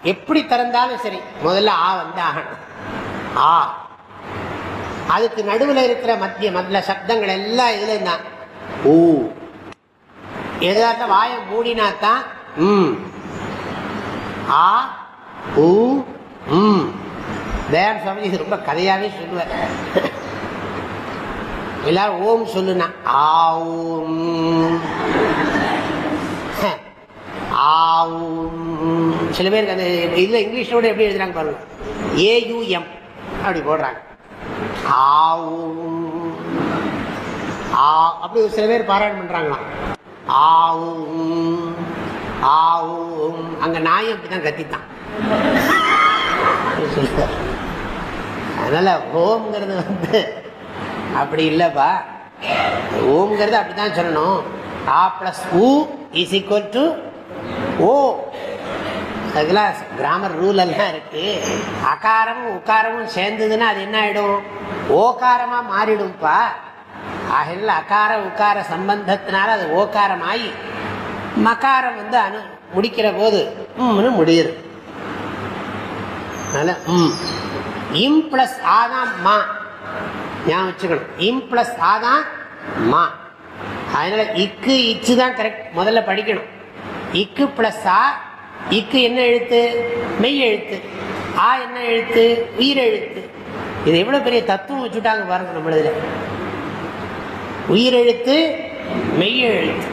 எப்படி திறந்தாலும் சரி முதல்ல ஆ வந்து ஆகணும் ஆ. அதுக்கு நடுவில் இருக்கிற மத்திய மத்திய சப்தங்கள் எல்லாம் இதுல தான் ஊ. வாயை வாய மூடினாத்தான் ம். ஆ ஊ ம். தயார் சுவாமி இது ரொம்ப கதையாவே சொல்லுவார். எல்லாரும் ஓம் சொல்லுனா ஆவும். ஆவும். சில பேருக்கு அந்த இதுல இங்கிலீஷோட எப்படி எழுதுறாங்க பாருங்க. ஏயுஎம் அப்படி போடுறாங்க. ஆவும். ஆ அப்படி சில பேர் பாராயணம் பண்றாங்களாம். ஆவும். ஆவும். அங்க நாயும் அப்படிதான் கத்தித்தான். அதனால ஓம்ங்கிறது வந்து அப்படி இல்லைப்பா. ஓம்ங்கிறது அப்படித்தான் சொல்லணும். A plus U is equal to O அதுக்கெல்லாம் கிராமர் ரூல் எல்லாம் இருக்கு. அகாரமும் உக்காரமும் சேர்ந்ததுன்னா அது என்ன ஆயிடும்? ஓகாரமா மாறிடும்ப்பா. ஆகையில் அகார உக்கார சம்பந்தத்தினால அது ஓகாரமாயி மக்காரம் மகாரம் வந்து அனு முடிக்கிற போது உம்னு முடியுது. அதனால ம். இம் பிளஸ் ஆதாம் மா. ஞாபகம் வச்சுக்கணும். இம் பிளஸ் ஆதான் மா. அதனால இக்கு இச்சு தான் கரெக்ட் முதல்ல படிக்கணும். இக்கு பிளஸ் ஆ இக்கு என்ன எழுத்து? மெய் எழுத்து. ஆ என்ன எழுத்து? உயிர் எழுத்து. இது எவ்வளோ பெரிய தத்துவம் வச்சுட்டாங்க பாருங்க நம்மளதில் உயிரெழுத்து மெய் எழுத்து.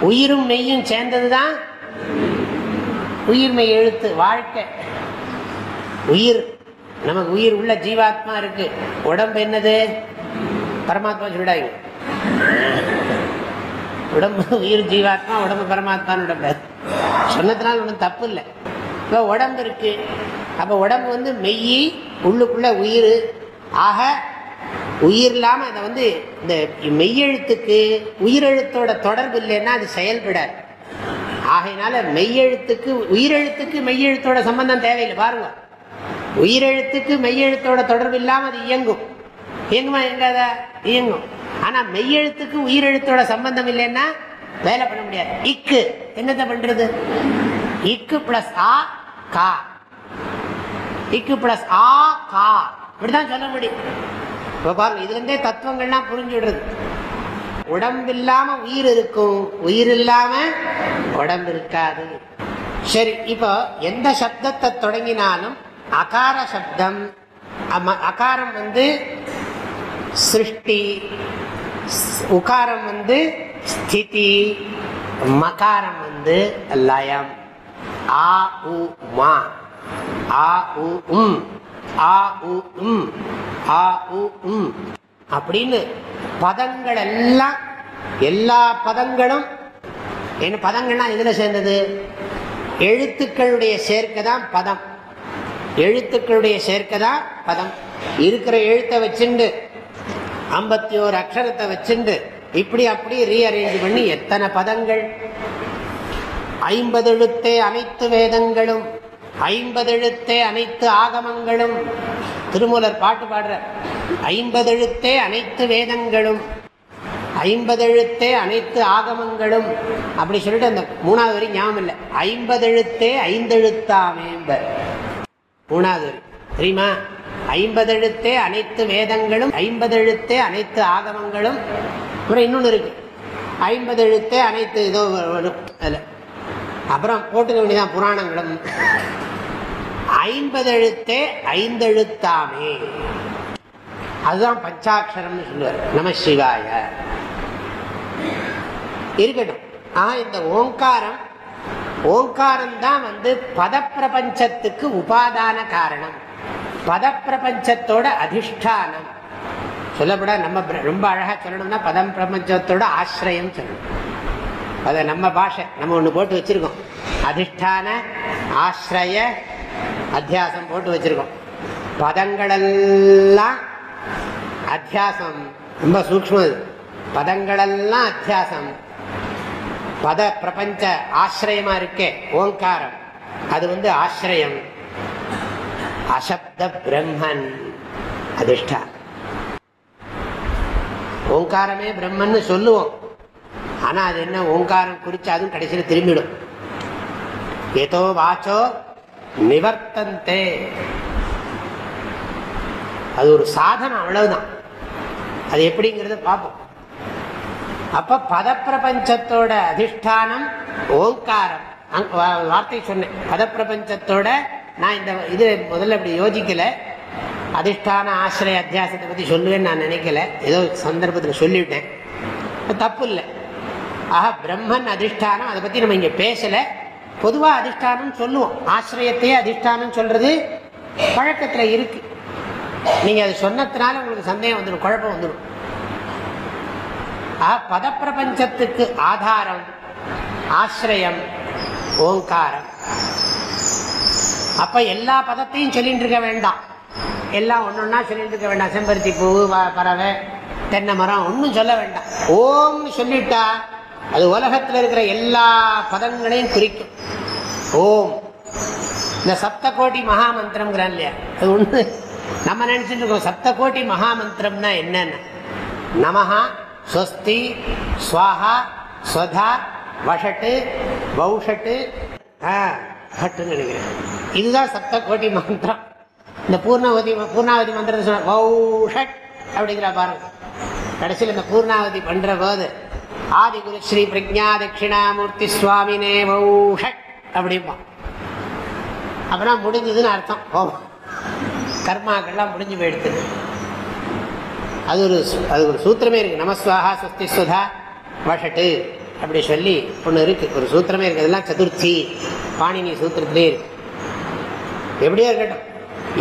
உயிரும் மெய்யும் சேர்ந்தது தான் உயிர் மெய் எழுத்து. வாழ்க்கை. உயிர். நமக்கு உயிர் உள்ள ஜீவாத்மா இருக்கு. உடம்பு என்னது? பரமாத்மா சொல்லிடாங்க உடம்பு உயிர் ஜீவாத்மா உடம்பு பரமாத்மான்னு விடக்கூடாது. சொன்னதுனால ஒன்றும் தப்பு இல்லை. இப்போ உடம்பு இருக்கு. அப்போ உடம்பு வந்து மெய்யி உள்ளுக்குள்ள உயிர். ஆக உயிர் இல்லாமல் அதை வந்து இந்த மெய்யெழுத்துக்கு உயிரெழுத்தோட தொடர்பு இல்லைன்னா அது செயல்படாது. ஆகையினால மெய்யெழுத்துக்கு உயிரெழுத்துக்கு மெய்யெழுத்தோட சம்பந்தம் தேவையில்லை. பாருங்கள் உயிரெழுத்துக்கு மெய்யெழுத்தோட தொடர்பு இல்லாமல் அது இயங்கும். இயங்குமா இயங்காத? இயங்கும். ஆனால் மெய்யெழுத்துக்கு உயிரெழுத்தோட சம்பந்தம் இல்லைன்னா வேலை பண்ண முடியாது. இக்கு. என்னத்தை பண்றது? இக்கு பிளஸ் ஆ கா. இக்கு பிளஸ் ஆ கா. இப்படிதான் சொல்ல முடியும். இப்ப பாருங்க இதுல இருந்தே தத்துவங்கள்லாம் புரிஞ்சுடுறது. உடம்பு இல்லாம உயிர் இருக்கும். உயிர் இல்லாம உடம்பு இருக்காது. சரி இப்போ எந்த சப்தத்தை தொடங்கினாலும் அகார சப்தம் அகாரம் வந்து சிருஷ்டி உகாரம் வந்து ஸ்திதி மகாரம் வந்து லயம். ஆ உ மா. ஆ உ உம். ஆ உ உம். ஆ உ உம். அப்படின்னு பதங்கள் எல்லாம் எல்லா பதங்களும் என்ன பதங்கள்லாம் எதில் சேர்ந்தது? எழுத்துக்களுடைய சேர்க்கை தான் பதம். எழுத்துக்களுடைய சேர்க்கை தான் பதம்? இருக்கிற எழுத்தை வச்சுண்டு ஐம்பத்தி ஓரு அக்ஷரத்தை வச்சுண்டு இப்படி அப்படி ரீஅரேஞ்ச் பண்ணி எத்தனை பதங்கள்? ஐம்பது எழுத்தே அனைத்து வேதங்களும் ஐம்பது எழுத்தே அனைத்து ஆகமங்களும். திருமூலர் பாட்டு பாடுற ஐம்பது எழுத்தே அனைத்து வேதங்களும் ஐம்பது எழுத்தே அனைத்து ஆகமங்களும். அப்படி சொல்லிட்டு அந்த மூணாவது வரி ஞாபகம் இல்லை. ஐம்பது எழுத்தே ஐந்தெழுத்தாமேம்பர் மூணாவது தெரியுமா? தெரியுமா ஐம்பதெழுத்தே அனைத்து வேதங்களும் ஐம்பதெழுத்தே அனைத்து ஆகமங்களும். அப்புறம் இன்னொன்று இருக்கு. ஐம்பதெழுத்தே அனைத்து இதோ வரும் அதில். அப்புறம் போட்டுக்க வேண்டியதான் புராணங்களும். ஐம்பதெழுத்தே ஐந்தெழுத்தாமே. அதுதான் பஞ்சாட்சரம்னு சொல்லுவார். நம சிவாய. இருக்கட்டும். ஆனா இந்த ஓங்காரம் ஓங்காரம் தான் வந்து பதப்பிரபஞ்சத்துக்கு உபாதான காரணம். பதப்பிரபஞ்சத்தோட அதிஷ்டானம். சொல்லப்பட நம்ம ரொம்ப அழகா சொல்லணும்னா பதம் பிரபஞ்சத்தோட ஆசிரியம் சொல்லணும். அதை நம்ம பாஷை நம்ம ஒன்று போட்டு வச்சிருக்கோம். அதிஷ்டான ஆசிரிய அத்தியாசம் போட்டு வச்சிருக்கோம். பதங்களெல்லாம் அத்தியாசம். ரொம்ப சூக்மது பதங்களெல்லாம் அத்தியாசம். பத பிரபஞ்ச ஆசிரியமா இருக்கே ஓங்காரம். அது வந்து ஆசிரியம். அசப்த பிரம்மன் அதிஷ்டா. ஓங்காரமே பிரம்மன்னு சொல்லுவோம். ஆனா அது என்ன ஓங்காரம் குறிச்சு அதுவும் கடைசியில் திரும்பிடும். ஏதோ வாச்சோ நிவர்த்தந்தே. அது ஒரு சாதனம் அவ்வளவுதான். அது எப்படிங்கிறத பார்ப்போம். அப்ப பதப்பிரபஞ்சத்தோட அதிஷ்டானம் ஓங்காரம். வா- வார்த்தை சொன்னேன். பதப்பிரபஞ்சத்தோட நான் இந்த இது முதல்ல இப்படி யோசிக்கல. அதிஷ்டான ஆசிரிய அத்தியாசத்தை பத்தி சொல்லுவேன்னு நான் நினைக்கல. ஏதோ சந்தர்ப்பத்தில் சொல்லிவிட்டேன். தப்பு இல்லை ஆஹா பிரம்மன் அதிஷ்டானம் அதை பத்தி நம்ம இங்க பேசல. பொதுவா அதிஷ்டானம் சொல்லுவோம். ஆசிரியத்தையே அதிஷ்டானம் சொல்றது பழக்கத்துல இருக்கு. நீங்க அது சொன்னதுனால உங்களுக்கு சந்தேகம் வந்துடும் குழப்பம் வந்துடும். பதப்பிரபஞ்சத்துக்கு ஆதாரம் ஆசிரியம் ஓங்காரம். அப்ப எல்லா பதத்தையும் சொல்லிட்டு இருக்க வேண்டாம். எல்லாம் ஒன்னொன்னா சொல்லிட்டு இருக்க வேண்டாம். செம்பருத்தி பூ பறவை தென்னை மரம் ஒன்றும் சொல்ல வேண்டாம். ஓம்னு சொல்லிட்டா அது உலகத்தில் இருக்கிற எல்லா பதங்களையும் குறிக்கும். ஓம். இந்த சப்த கோடி மகாமந்திரம்ங்கிறான் இல்லையா? அது ஒன்று நம்ம நினைச்சிட்டு இருக்கோம் சப்த கோடி மகாமந்திரம்னா என்னென்ன. நமஹா ஸ்வஸ்தி ஸ்வாஹா ஸ்வதா வஷட்டு பௌஷட்டு ஹட்டுன்னு நினைக்கிறேன். இதுதான் சப்த கோடி மந்திரம். இந்த பூர்ணாவதி பூர்ணாவதி மந்திரத்தை சொன்ன பௌஷட் அப்படிங்கிற பாருங்க. கடைசியில் இந்த பூர்ணாவதி பண்ற போது ஆதிகுரு ஸ்ரீ பிரஜா தட்சிணாமூர்த்தி சுவாமினே பௌஷட் அப்படிம்பா. அப்புறம் முடிஞ்சதுன்னு அர்த்தம். ஓ கர்மாக்கள்லாம் முடிஞ்சு போயிடுது. அது ஒரு அது ஒரு சூத்திரமே இருக்கு. நமஸ்வாகா சஸ்தி சுதா வஷட்டு. அப்படி சொல்லி ஒன்று இருக்கு. ஒரு சூத்திரமே இருக்குது அதெல்லாம் சதுர்த்தி. பாணினி சூத்திரத்திலே இருக்குது எப்படியோ இருக்கட்டும்.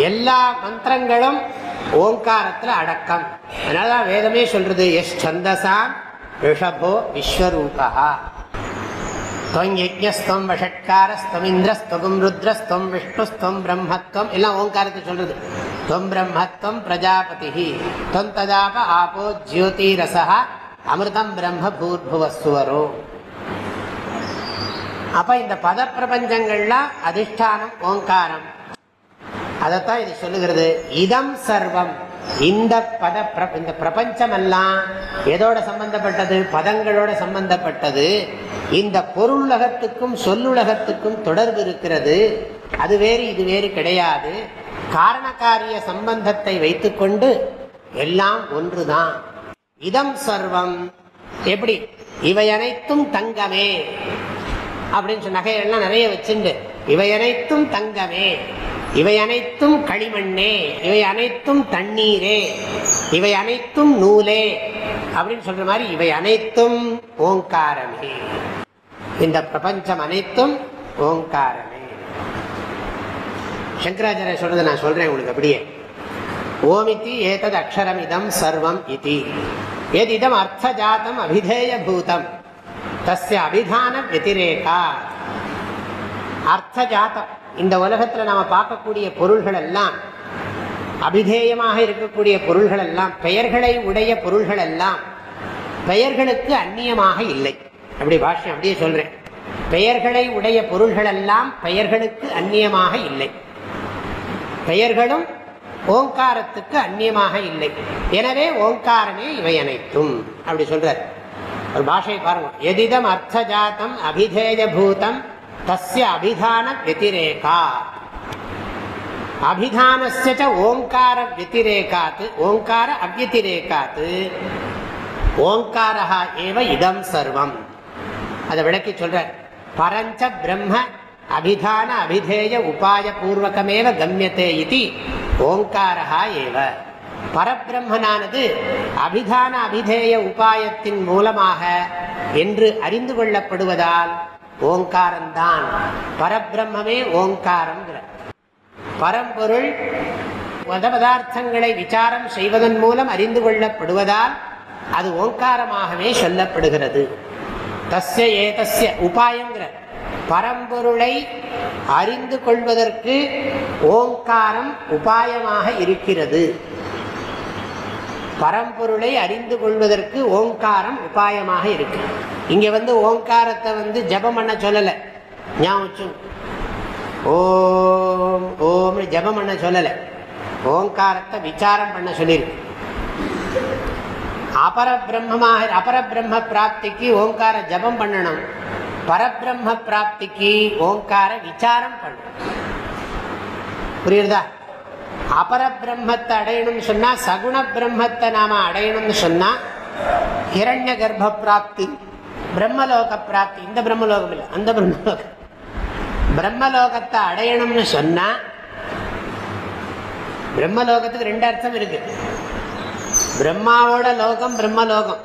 எல்லா மந்திரங்களும் ஓங்காரத்தில் அடக்கம். அதனாலதான் வேதமே சொல்கிறது எஸ் சந்தசா ரிஷபோ விஸ்வரூபா துவம் யஜ்யஸ்தம் வஷட்காரஸ்தம் இந்திரஸ்தம் ருத்ரஸ்தம் விஷ்ணுஸ்தம் பிரம்மத்வம் எல்லாம் ஓங்காரத்தை சொல்றது. துவம் பிரம்மத்வம் பிரஜாபதி துவம் ததாப ஆபோ ஜோதிரசா அமிர்தம் பிரம்ம பூர்புவஸ்வரோ அப்ப இந்த பத பிரபஞ்சங்கள்லாம் அதிஷ்டானம் ஓங்காரம். அதைத்தான் இது சொல்லுகிறது. இதம் சர்வம். இந்த பத இந்த பிரபஞ்சம் எல்லாம் எதோட சம்பந்தப்பட்டது? பதங்களோட சம்பந்தப்பட்டது. இந்த பொருளுலகத்துக்கும் சொல்லுலகத்துக்கும் தொடர்பு இருக்கிறது. அது வேறு இது வேறு கிடையாது. காரணக்காரிய சம்பந்தத்தை வைத்துக்கொண்டு எல்லாம் ஒன்றுதான். இதம் சர்வம். எப்படி? இவை அனைத்தும் தங்கமே. அப்படின்னு சொன்ன நகையெல்லாம் நிறைய வச்சுண்டு இவை அனைத்தும் தங்கமே. இவை அனைத்தும் களிமண்ணே இவை அனைத்தும் தண்ணீரே இவை அனைத்தும் நூலே அப்படின்னு சொல்ற மாதிரி இவை அனைத்தும் ஓங்காரமே. இந்த பிரபஞ்சம் அனைத்தும் ஓங்காரமே. சங்கராச்சாரிய சொல்றதை நான் சொல்றேன் உங்களுக்கு அப்படியே. ஓமித்தி ஏதது அக்ஷரம் இதம் சர்வம் இது. எது இதம் அர்த்தஜாத்தம் அபிதேய பூதம் தஸ்ய அபிதான வத்திரேகா அர்த்தஜாத்தம் இந்த உலகத்தில் நாம் பார்க்கக்கூடிய பொருள்கள் எல்லாம் அபிதேயமாக இருக்கக்கூடிய பொருள்கள் எல்லாம் பெயர்களை உடைய பொருள்கள் எல்லாம் பெயர்களுக்கு அந்நியமாக இல்லை. அப்படி பாஷ்யம் அப்படியே சொல்றேன். பெயர்களை உடைய பொருள்கள் எல்லாம் பெயர்களுக்கு அந்நியமாக இல்லை. பெயர்களும் ஓங்காரத்துக்கு அந்நியமாக இல்லை. எனவே ஓங்காரமே இவை அனைத்தும் அப்படி சொல்றார். ஒரு பாஷை பாருங்க. எதிதம் அர்த்த ஜாத்தம் அபிதேய பூதம் தஸ்ய அபிதான வத்திரேகா அபிதானச ஓங்கார வத்திரேகாத் ஓங்கார அவ்வத்திரேகாத் ஓங்காரா ஏவ இதம் சர்வம் அதை விளக்கி சொல்ற பரஞ்ச பிரம்ம அபிதான அபிதேய உபாய பூர்வகமேவ கம்யத்தே இது ஓங்காரா ஏவ பரபிரம்மனானது அபிதான அபிதேய உபாயத்தின் மூலமாக என்று அறிந்து கொள்ளப்படுவதால் ஓங்காரம்தான். பரபிரம்மே ஓங்காரம் பரம்பொருள் மத பதார்த்தங்களை விசாரம் செய்வதன் மூலம் அறிந்து கொள்ளப்படுவதால் அது ஓங்காரமாகவே சொல்லப்படுகிறது. தஸ்ய ஏதஸ்ய உபாயங்கிற பரம்பொருளை அறிந்து கொள்வதற்கு ஓங்காரம் உபாயமாக இருக்கிறது. பரம்பொருளை அறிந்து கொள்வதற்கு ஓங்காரம் உபாயமாக இருக்கு. இங்க வந்து ஓங்காரத்தை வந்து ஜபம் பண்ண சொல்லல. ஞாபகம் ஓம் ஓம் ஜபம் பண்ண சொல்லல. ஓங்காரத்தை விசாரம் பண்ண சொல்லியிருக்கு அபர பிரம்மமாக அபர பிரம்ம பிராப்திக்கு ஓங்கார ஜபம் பண்ணணும். பரபிரம்ம பிராப்திக்கு ஓங்கார விசாரம் பண்ணணும். புரியுறதா? அபர பிரம்மத்தை அடையணும்னு சொன்னா சகுண பிரம்மத்தை நாம அடையணும்னு சொன்னா இரண்ய கர்ப்ப பிராப்தி பிரம்மலோக பிராப்தி இந்த பிரம்மலோகம் இல்லை அந்த பிரம்மலோகம். பிரம்மலோகத்தை அடையணும்னு சொன்னா பிரம்மலோகத்துக்கு ரெண்டு அர்த்தம் இருக்கு. பிரம்மாவோட லோகம் பிரம்மலோகம்.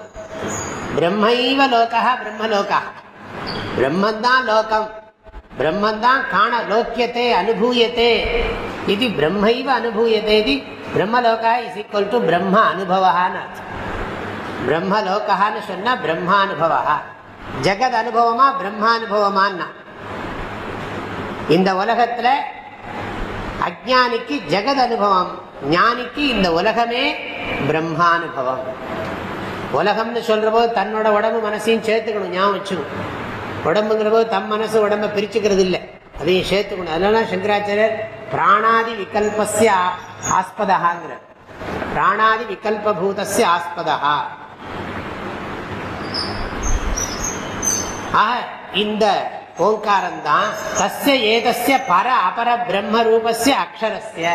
பிரம்மைவ லோகா பிரம்மலோகா. பிரம்மந்தான் லோகம். பிரம்மந்தான் காண லோக்கியத்தை அனுபூயத்தே இது பிரம்மைவ அனுபூயத்தை இது பிரம்மலோகா இஸ் ஈக்குவல் டு பிரம்ம அனுபவான்னு பிரம்மலோகான்னு சொன்னா பிரம்மானுபவா ஜெகத் அனுபவமா பிரம்மானுபவமான்னா இந்த உலகத்தில் அஜானிக்கு ஜெகத் அனுபவம் ஞானிக்கு இந்த உலகமே பிரம்மானுபவம். உலகம்னு சொல்கிற போது தன்னோட உடம்பு மனசையும் சேர்த்துக்கணும் ஞாபகம் வச்சுக்கணும். உடம்புங்கிற போது தம் மனசு உடம்ப பிரிச்சுக்கிறது இல்லை அதையும் சேர்த்துக்கணும் அதனால சங்கராச்சாரியர் பிராணாதி விகல்பஸ்ய ஆஸ்பதகாங்கிற பிராணாதி விகல்பூதஸ்ய ஆஸ்பதா ஆக இந்த ஓங்காரம் தான் தஸ்ய ஏதஸ்ய பர அபர பிரம்ம ரூபஸ்ய அக்ஷரஸ்ய.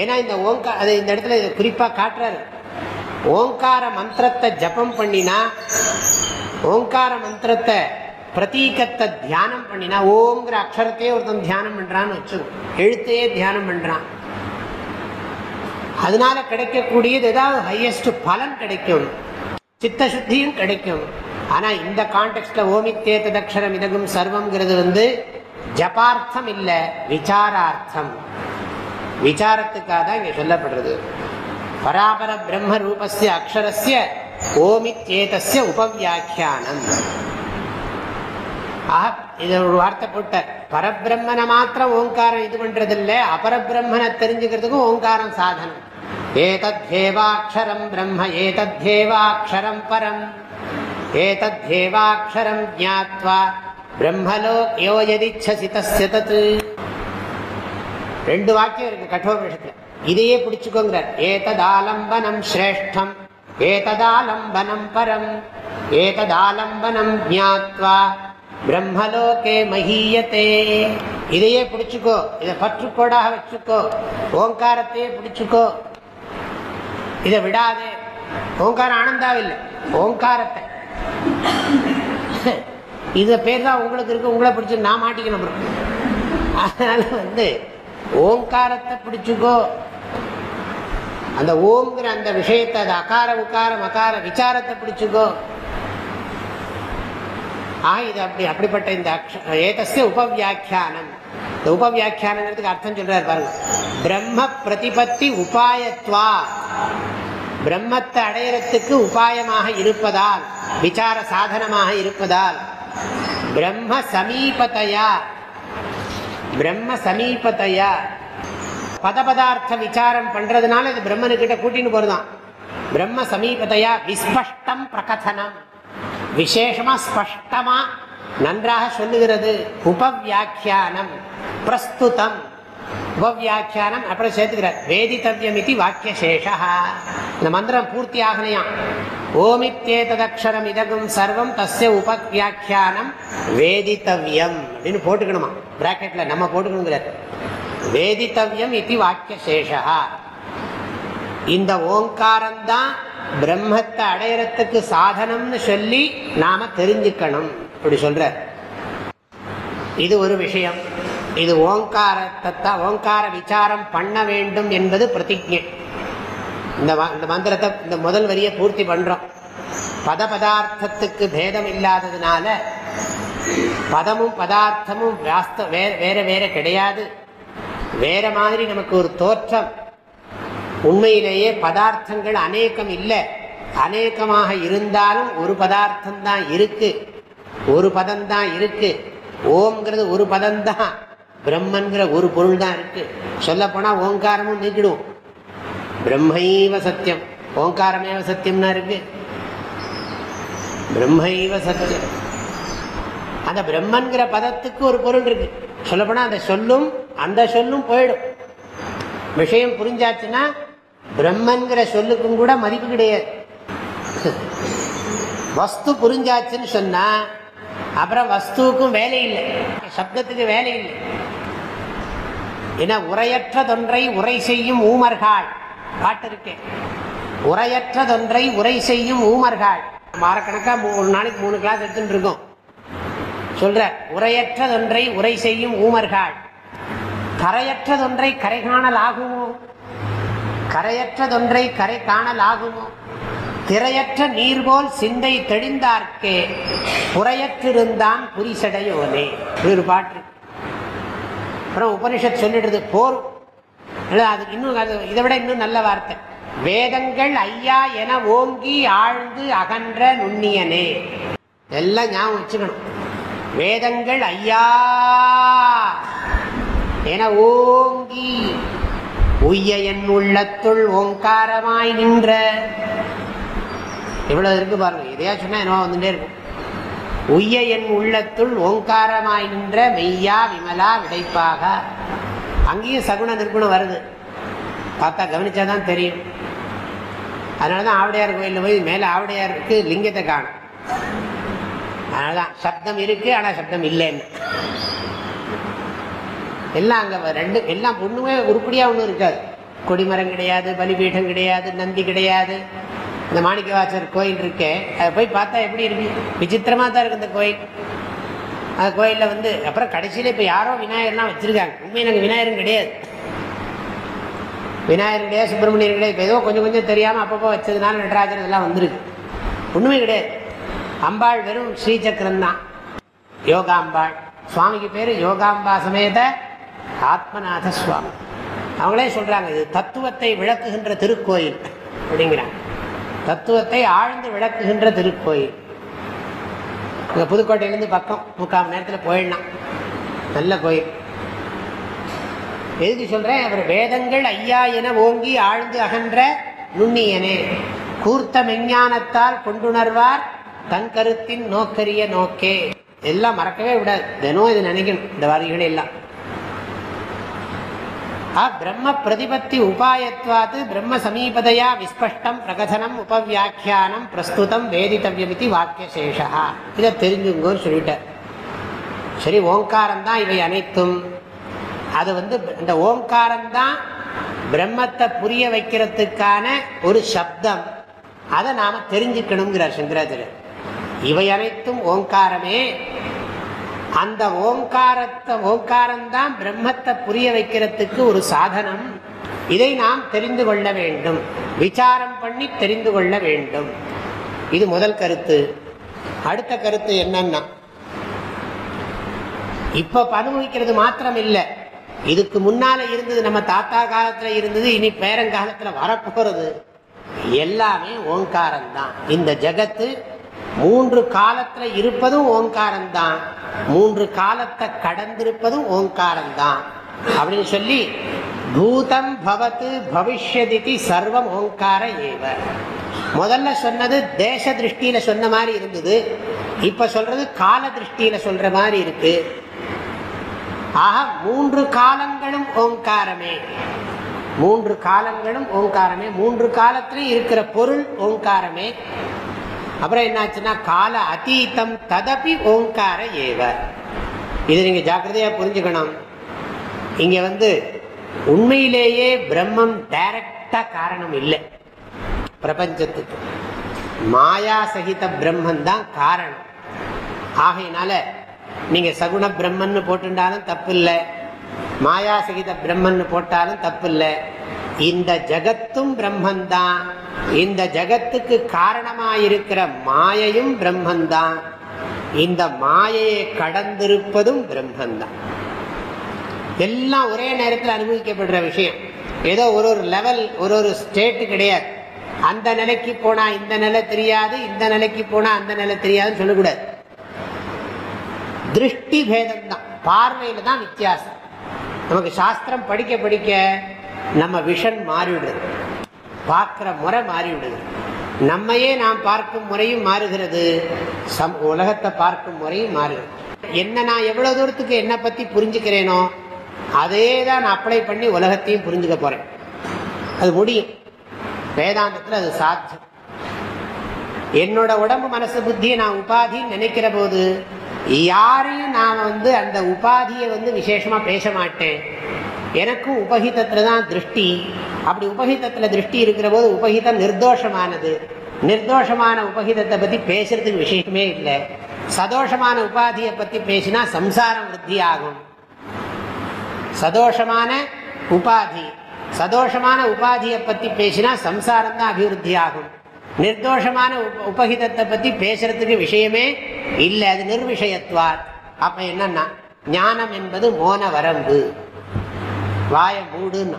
ஏன்னா இந்த ஓங்கா அது இந்த இடத்துல குறிப்பா காட்டுறாரு. ஓங்கார மந்திரத்தை ஜபம் பண்ணினா ஓங்கார மந்திரத்தை பிரதீகத்தை தியானம் பண்ணினா ஓங்கிற அக்ஷரத்தையே ஒருத்தன் தியானம் பண்ணுறான்னு வச்சு எழுத்தையே தியானம் பண்றான். அதனால கிடைக்கக்கூடியது ஏதாவது ஹையஸ்ட் பலன் கிடைக்கும் சித்த சுத்தியும் கிடைக்கும் ஆனா இந்த கான்டெக்ட்ல ஓமித்தேத்த தக்ஷரம் இதகும் சர்வம்ங்கிறது வந்து ஜபார்த்தம் இல்ல விசாரார்த்தம். விசாரத்துக்காக தான் இங்க சொல்லப்படுறது. பராபர பிரம்ம ரூபஸ்ய அக்ஷரஸ்ய ஓமித்யேதஸ்ய உபவியாக்கியானம். ஆஹ் இது ஒரு வார்த்தை போட்டார். பரபிரம்மனை மாத்திரம் ஓங்காரம் இது பண்றது இல்ல அபரபிரம்மனை தெரிஞ்சுக்கிறதுக்கும் ஓங்காரம் சாதனம். ஏதத்யேவாட்சரம் பிரம்ம ஏதத்யேவாட்சரம் பரம். ஏதத்யேவாட்சரம் ஜாத்வா பிரம்மலோ யோ எதிச்சசி தஸ்ய தத். ரெண்டு வாக்கியம் இருக்கு கட்டோபனிஷத்துல. இதையே பிடிச்சுக்கோங்கிறார். ஏததாலம்பனம் சிரேஷ்டம் ஏததாலம்பனம் பரம். ஏததாலம்பனம் ஜாத்வா பிரம்மலோகே மகியத்தே இதையே பிடிச்சுக்கோ. இதை பற்றுக்கோடாக வச்சுக்கோ. ஓங்காரத்தையே பிடிச்சுக்கோ. இதை விடாதே. ஓங்காரம் ஆனந்தாவில்லை. ஓங்காரத்தை. இத பேர் தான் உங்களுக்கு இருக்கு. உங்களை பிடிச்சு நான் மாட்டிக்கணும் அதனால வந்து ஓங்காரத்தை பிடிச்சுக்கோ. அந்த ஓங்கிற அந்த விஷயத்தை அது அகார உக்கார மகார விசாரத்தை பிடிச்சுக்கோ. ஆக இது அப்படி அப்படிப்பட்ட இந்த ஏதஸ்ய உபவியாக்கியானம். இந்த உபவியாக்கியானங்கிறதுக்கு அர்த்தம் சொல்றாரு பாருங்க. பிரம்ம பிரதிபத்தி உபாயத்வா. பிரம்மத்தை அடையறத்துக்கு உபாயமாக இருப்பதால் விசார சாதனமாக இருப்பதால் பிரம்ம சமீபத்தையா பிரம்ம சமீபத்தையா பதபதார்த்த விசாரம் பண்றதுனால இது பிரம்மனுக்கிட்ட கூட்டின்னு போறதான் பிரம்ம சமீபத்தையா விஸ்பஷ்டம் பிரகதனம். விசேஷமா ஸ்பஷ்டமா நன்றாக சொல்லுகிறது. உபவியாக்கியானம். பிரஸ்துதம். உபவியாக்கியானம் அப்புறம் சேர்த்துக்கிறார். வேதித்தவியம் இது வாக்கியசேஷா இந்த மந்திரம் பூர்த்தி ஆகலையாம் ஓமித்தேததக்ஷரம் இதகும் சர்வம் தஸ்ய உபவியாக்கியானம் வேதித்தவியம் அப்படின்னு போட்டுக்கணுமா? பிராக்கெட்ல நம்ம போட்டுக்கணுங்கிறார். வேதித்தவியம் இது வாக்கியசேஷா இந்த ஓங்காரம்தான் பிரம்மத்தை அடையறத்துக்கு சாதனம்னு சொல்லி நாம தெரிஞ்சுக்கணும். அப்படி சொல்ற. இது ஒரு விஷயம். இது ஓங்காரத்தை ஓங்கார விசாரம் பண்ண வேண்டும் என்பது பிரதிஜை. இந்த ம- இந்த மந்திரத்தை இந்த முதல் வரியை பூர்த்தி பண்றோம். பத பதார்த்தத்துக்கு பேதம் இல்லாததுனால பதமும் பதார்த்தமும் வேற வேற கிடையாது. வேற மாதிரி நமக்கு ஒரு தோற்றம். உண்மையிலேயே பதார்த்தங்கள் அநேகம் இல்லை. அநேகமாக இருந்தாலும் ஒரு பதார்த்தம் தான் இருக்கு. ஒரு பதம் தான் இருக்கு. ஓம்ங்கிறது ஒரு பதம் தான் பிரம்மன்கிற ஒரு பொருள் தான் இருக்கு. சொல்ல போனா ஓங்காரமும் நீக்கிடுவோம். பிரம்மைவ சத்தியம். ஓங்காரமேவ சத்தியம்னா இருக்கு. பிரம்மைவ சத்தியம். அந்த பிரம்மன்கிற பதத்துக்கு ஒரு பொருள் இருக்கு. சொல்லப்போனா அந்த சொல்லும் அந்த சொல்லும் போயிடும். விஷயம் புரிஞ்சாச்சுன்னா பிரம்மன்கிற சொல்லுக்கும் கூட மதிப்பு கிடையாது. வஸ்து புரிஞ்சாச்சுன்னு சொன்னா அப்புறம் வஸ்துவுக்கும் வேலை இல்லை. சப்தத்துக்கு வேலை இல்லை. ஏன்னா உரையற்ற தொன்றை உரை செய்யும் ஊமர்கள். பாட்டு இருக்கேன் உரையற்ற தொன்றை உரை செய்யும் ஊமர்கள். வாரக்கணக்கா மூ- ஒரு நாளைக்கு மூணு கிளாஸ் எடுத்துட்டு இருக்கோம். சொல்ற உரையற்றதொன்றை உரை செய்யும் ஊமர்கள். கரையற்றதொன்றை தொன்றை கரைகாணல் ஆகுமோ? கரையற்றதொன்றை கரை காணல் ஆகுமோ திரையற்ற நீர்போல் சிந்தை தெளிந்தார்க்கே? புறையற்றிருந்தான் புரிசடையோனே? ஒரு பாட்டு. அப்புறம் உபனிஷத் சொல்லிடுது போர். அது இன்னும் அது இதை விட இன்னும் நல்ல வார்த்தை. வேதங்கள் ஐயா என ஓங்கி ஆழ்ந்து அகன்ற நுண்ணியனே. எல்லாம் ஞாபகம் வச்சுக்கணும். வேதங்கள் ஐயா என ஓங்கி உய்ய என் உள்ளத்துள் ஓங்காரமாய் நின்ற. இவ்வளவு இருக்கு பாருங்க. எதையா சொன்னா என்னவோ வந்துட்டே இருக்கும். உய்ய என் உள்ளத்துள் ஓங்காரமாய் நின்ற மெய்யா விமலா விடைப்பாக. அங்கேயும் சகுன நிற்குணம் வருது. பார்த்தா கவனிச்சாதான் தெரியும். அதனாலதான் ஆவடையார் கோயிலில் போய் மேலே ஆவடையாருக்கு லிங்கத்தை காணும். அதனாலதான் சப்தம் இருக்கு ஆனா சப்தம் இல்லைன்னு. எல்லாம் அங்கே ரெண்டு எல்லாம் ஒன்றுமே உருப்படியாக ஒன்றும் இருக்காது. கொடிமரம் கிடையாது பலிபீடம் கிடையாது நந்தி கிடையாது. இந்த மாணிக்கவாசர் கோயில் இருக்கேன் அதை போய் பார்த்தா எப்படி இருக்கு? விசித்திரமாக தான் இருக்குது இந்த கோயில். அந்த கோயிலில் வந்து அப்புறம் கடைசியில் இப்போ யாரோ விநாயகர்லாம் வச்சுருக்காங்க. உண்மையை எனக்கு விநாயகரும் கிடையாது. விநாயகர் கிடையாது சுப்பிரமணியன் கிடையாது. இப்போ ஏதோ கொஞ்சம் கொஞ்சம் தெரியாமல் அப்பப்போ வச்சதுனால நடராஜர் இதெல்லாம் வந்துருக்கு. ஒன்றுமே கிடையாது. அம்பாள் வெறும் ஸ்ரீசக்கரம் தான் யோகாம்பாள். சுவாமிக்கு பேர் யோகாம்பா சமேத ஆத்மநாத சுவாமி அவங்களே சொல்றாங்க இது தத்துவத்தை விளக்குகின்ற திருக்கோயில் அப்படிங்கிறாங்க. தத்துவத்தை ஆழ்ந்து விளக்குகின்ற திருக்கோயில். இங்கே புதுக்கோட்டையிலேருந்து பக்கம் முக்கால் மணி நேரத்தில் போயிடலாம். நல்ல கோயில். எதுக்கு சொல்றேன் அவர் வேதங்கள் ஐயா என ஓங்கி ஆழ்ந்து அகன்ற நுண்ணியனே. கூர்த்த மெஞ்ஞானத்தால் கொண்டுணர்வார் தன் கருத்தின் நோக்கரிய நோக்கே. எல்லாம் மறக்கவே விடாது. தினம் இது நினைக்கணும் இந்த வாரிகளை எல்லாம். பிரம்ம பிரதிபத்தி உபாயத்வாத்து பிரம்ம சமீபதையா விஸ்பஷ்டம் பிரகதனம் உபவியாக்கியானம் பிரஸ்துதம் வேதித்தவியமிதி வாக்கியசேஷா இதை தெரிஞ்சுங்கன்னு சொல்லிட்டார் சரி ஓங்காரம் தான் இவை அனைத்தும். அது வந்து இந்த ஓங்காரம் தான் பிரம்மத்தை புரிய வைக்கிறதுக்கான ஒரு சப்தம். அதை நாம தெரிஞ்சுக்கணுங்கிறார் சங்கராச்சாரியர். இவை அனைத்தும் ஓங்காரமே. அந்த ஓங்காரத்தை ஓங்காரம்தான் பிரம்மத்தை புரிய வைக்கிறதுக்கு ஒரு சாதனம். இதை நாம் தெரிந்து கொள்ள வேண்டும். விசாரம் பண்ணி தெரிந்து கொள்ள வேண்டும். இது முதல் கருத்து. அடுத்த கருத்து என்னன்னா இப்ப அனுபவிக்கிறது மாத்திரம் இல்லை இதுக்கு முன்னால இருந்தது நம்ம தாத்தா காலத்துல இருந்தது இனி பேரங்காலத்துல வரப்போறது. எல்லாமே ஓங்காரம் தான் இந்த ஜகத்து மூன்று காலத்துல இருப்பதும் ஓங்காரம்தான். மூன்று காலத்தை கடந்திருப்பதும் ஓங்காரம்தான். அப்படின்னு சொல்லி பூதம் பவத்து பவிஷ்யதி சர்வம் ஓங்கார ஏவ. முதல்ல சொன்னது தேச திருஷ்டியில சொன்ன மாதிரி இருந்தது. இப்ப சொல்றது கால திருஷ்டியில சொல்ற மாதிரி இருக்கு. ஆக மூன்று காலங்களும் ஓங்காரமே. மூன்று காலங்களும் ஓங்காரமே. மூன்று காலத்திலும் இருக்கிற பொருள் ஓங்காரமே. அப்புறம் என்னாச்சுன்னா கால அத்தீத்தம் ததப்பி ஓங்கார ஏவ. இது நீங்க ஜாக்கிரதையா புரிஞ்சுக்கணும். இங்க வந்து உண்மையிலேயே பிரம்மம் டைரக்டா காரணம் இல்லை. பிரபஞ்சத்துக்கு. மாயா சகித பிரம்மன் தான் காரணம். ஆகையினால நீங்க சகுண பிரம்மன் போட்டுட்டாலும் தப்பு இல்லை மாயா சகித பிரம்மன் போட்டாலும் தப்பு இல்லை இந்த ஜகத்தும் பிரம்மந்தான் இந்த ஜகத்துக்கு காரணமாயிருக்கிற மாயையும் பிரம்மந்தான் இந்த மாயையை கடந்திருப்பதும் பிரம்மந்தான் எல்லாம் ஒரே நேரத்தில் அனுபவிக்கப்படுற விஷயம். ஏதோ ஒரு ஒரு லெவல் ஒரு ஒரு ஸ்டேட்டு கிடையாது. அந்த நிலைக்கு போனா இந்த நிலை தெரியாது இந்த நிலைக்கு போனா அந்த நிலை தெரியாதுன்னு சொல்லக்கூடாது. திருஷ்டி பேதம் தான் பார்வையில தான் வித்தியாசம். நமக்கு சாஸ்திரம் படிக்க படிக்க நம்ம விஷன் மாறிவிடுது. பார்க்கிற முறை மாறிவிடுது. நம்மையே நாம் பார்க்கும் முறையும் மாறுகிறது. சம் உலகத்தை பார்க்கும் முறையும் மாறுகிறது. என்ன நான் எவ்வளவு தூரத்துக்கு என்ன பத்தி புரிஞ்சுக்கிறேனோ அதே தான் நான் அப்ளை பண்ணி உலகத்தையும் புரிஞ்சுக்க போறேன். அது முடியும். வேதாந்தத்தில் அது சாத்தியம். என்னோட உடம்பு மனசு புத்தியை நான் உபாதின்னு நினைக்கிற போது யாரையும் நான் வந்து அந்த உபாதியை வந்து விசேஷமா பேச மாட்டேன். எனக்கும் உபகிதத்துல தான் திருஷ்டி. அப்படி உபகிதத்துல திருஷ்டி இருக்கிற போது உபகிதம் நிர்தோஷமானது. நிர்தோஷமான உபகிதத்தை பத்தி பேசுறதுக்கு விஷயமே இல்லை. சதோஷமான உபாதியை பத்தி பேசினா சம்சாரம் விருத்தி ஆகும் சதோஷமான உபாதி. சதோஷமான உபாதியை பத்தி பேசினா சம்சாரம் தான் அபிவிருத்தி ஆகும் நிர்தோஷமான உபகிதத்தை பத்தி பேசுறதுக்கு விஷயமே இல்லை. அது நிர்விஷயத்துவார் அப்ப என்னன்னா ஞானம் என்பது மோன வரம்பு. வாய மூடுன்னா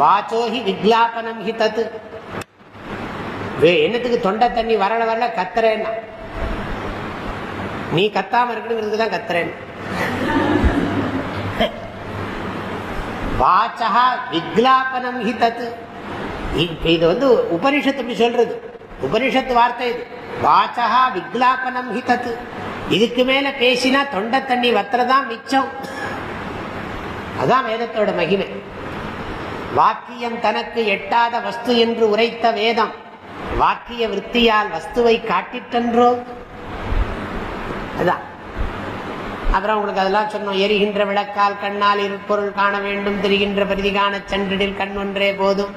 வாச்சோஹி விக்லாபனம் ஹி தத்து. என்னத்துக்கு தொண்டை தண்ணி வரல வரல கத்துறேன்னா. நீ கத்தாம இருக்கணுங்கிறதுக்கு தான் கத்துறேன். வாச்சா விக்லாபனம் ஹி தத்து. இது வந்து உபனிஷத்து இப்படி சொல்றது. உபனிஷத்து வார்த்தை இது. வாச்சா விக்லாபனம் ஹி தத்து. இதுக்கு மேல பேசினா தொண்டை தண்ணி வத்துறதான் மிச்சம். அதான் வேதத்தோட மகிமை. வாக்கியம் தனக்கு எட்டாத வஸ்து என்று உரைத்த வேதம் வாக்கிய விற்த்தியால் வஸ்துவை காட்டிட்டன்றோ? அதான். அப்புறம் உங்களுக்கு அதெல்லாம் சொன்னோம் எரிகின்ற விளக்கால் கண்ணால் இருப்பொருள் காண வேண்டும் தெரிகின்ற பிரதிகான சென்றிடில் கண் ஒன்றே போதும்.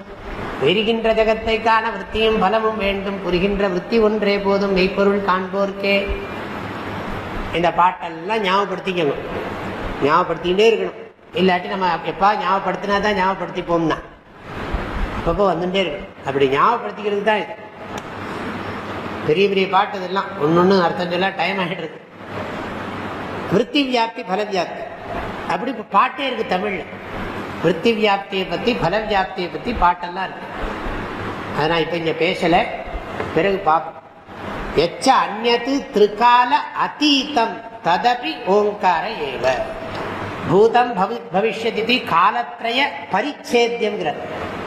எரிகின்ற ஜகத்தை காண விற்த்தியும் பலமும் வேண்டும் புரிகின்ற விற்பி ஒன்றே போதும் மெய்ப்பொருள் காண்போர்க்கே. இந்த பாட்டெல்லாம் ஞாபகப்படுத்திக்கணும் ஞாபகப்படுத்திக்கிட்டே இருக்கணும். இல்லாட்டி நம்ம எப்பா ஞாபகப்படுத்தினா தான் ஞாபகப்படுத்திப்போம்னா. அப்பப்போ வந்துட்டே இருக்கணும் அப்படி ஞாபகப்படுத்திக்கிறது தான் இது. பெரிய பெரிய பாட்டு இதெல்லாம் ஒன்னொன்னு அர்த்தம் சொல்ல டைம் ஆகிடுது விற்பி வியாப்தி பல வியாப்தி. அப்படி இப்போ பாட்டே இருக்கு தமிழ்ல. விற்பி வியாப்தியை பத்தி பல வியாப்தியை பத்தி பாட்டெல்லாம் இருக்கு. அதை நான் இப்ப இங்க பேசல. பிறகு பார்ப்போம் எச்ச அந்நது திருக்கால அத்தீத்தம் ததபி ஓங்கார ஏவ. பூதம் பவிஷ்யதி காலத்திரைய பரிச்சேத்தியம்ங்கிற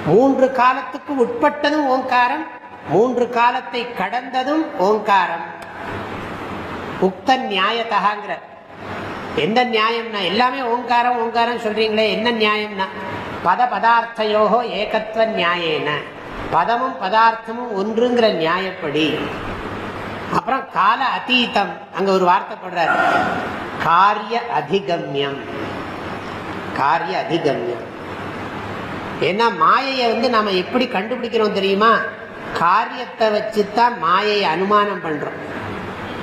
மூன்று காலத்துக்கு உட்பட்டதும் ஓங்காரம் மூன்று காலத்தை கடந்ததும் ஓங்காரம். உக்த நியாயத்தகாங்கிற எந்த நியாயம்னா எல்லாமே ஓங்காரம் ஓங்காரம் சொல்றீங்களே என்ன நியாயம்னா? பத பதார்த்தையோகோ ஏகத்துவ நியாயேன. பதமும் பதார்த்தமும் ஒன்றுங்கிற நியாயப்படி. அப்புறம் கால அத்தீதம். அங்க ஒரு வார்த்தை போடுறாரு. காரிய அதிகம்யம். காரிய அதிகம்யம். ஏன்னா மாயையை வந்து நம்ம எப்படி கண்டுபிடிக்கிறோம் தெரியுமா? காரியத்தை வச்சுதான் மாயையை அனுமானம் பண்றோம்.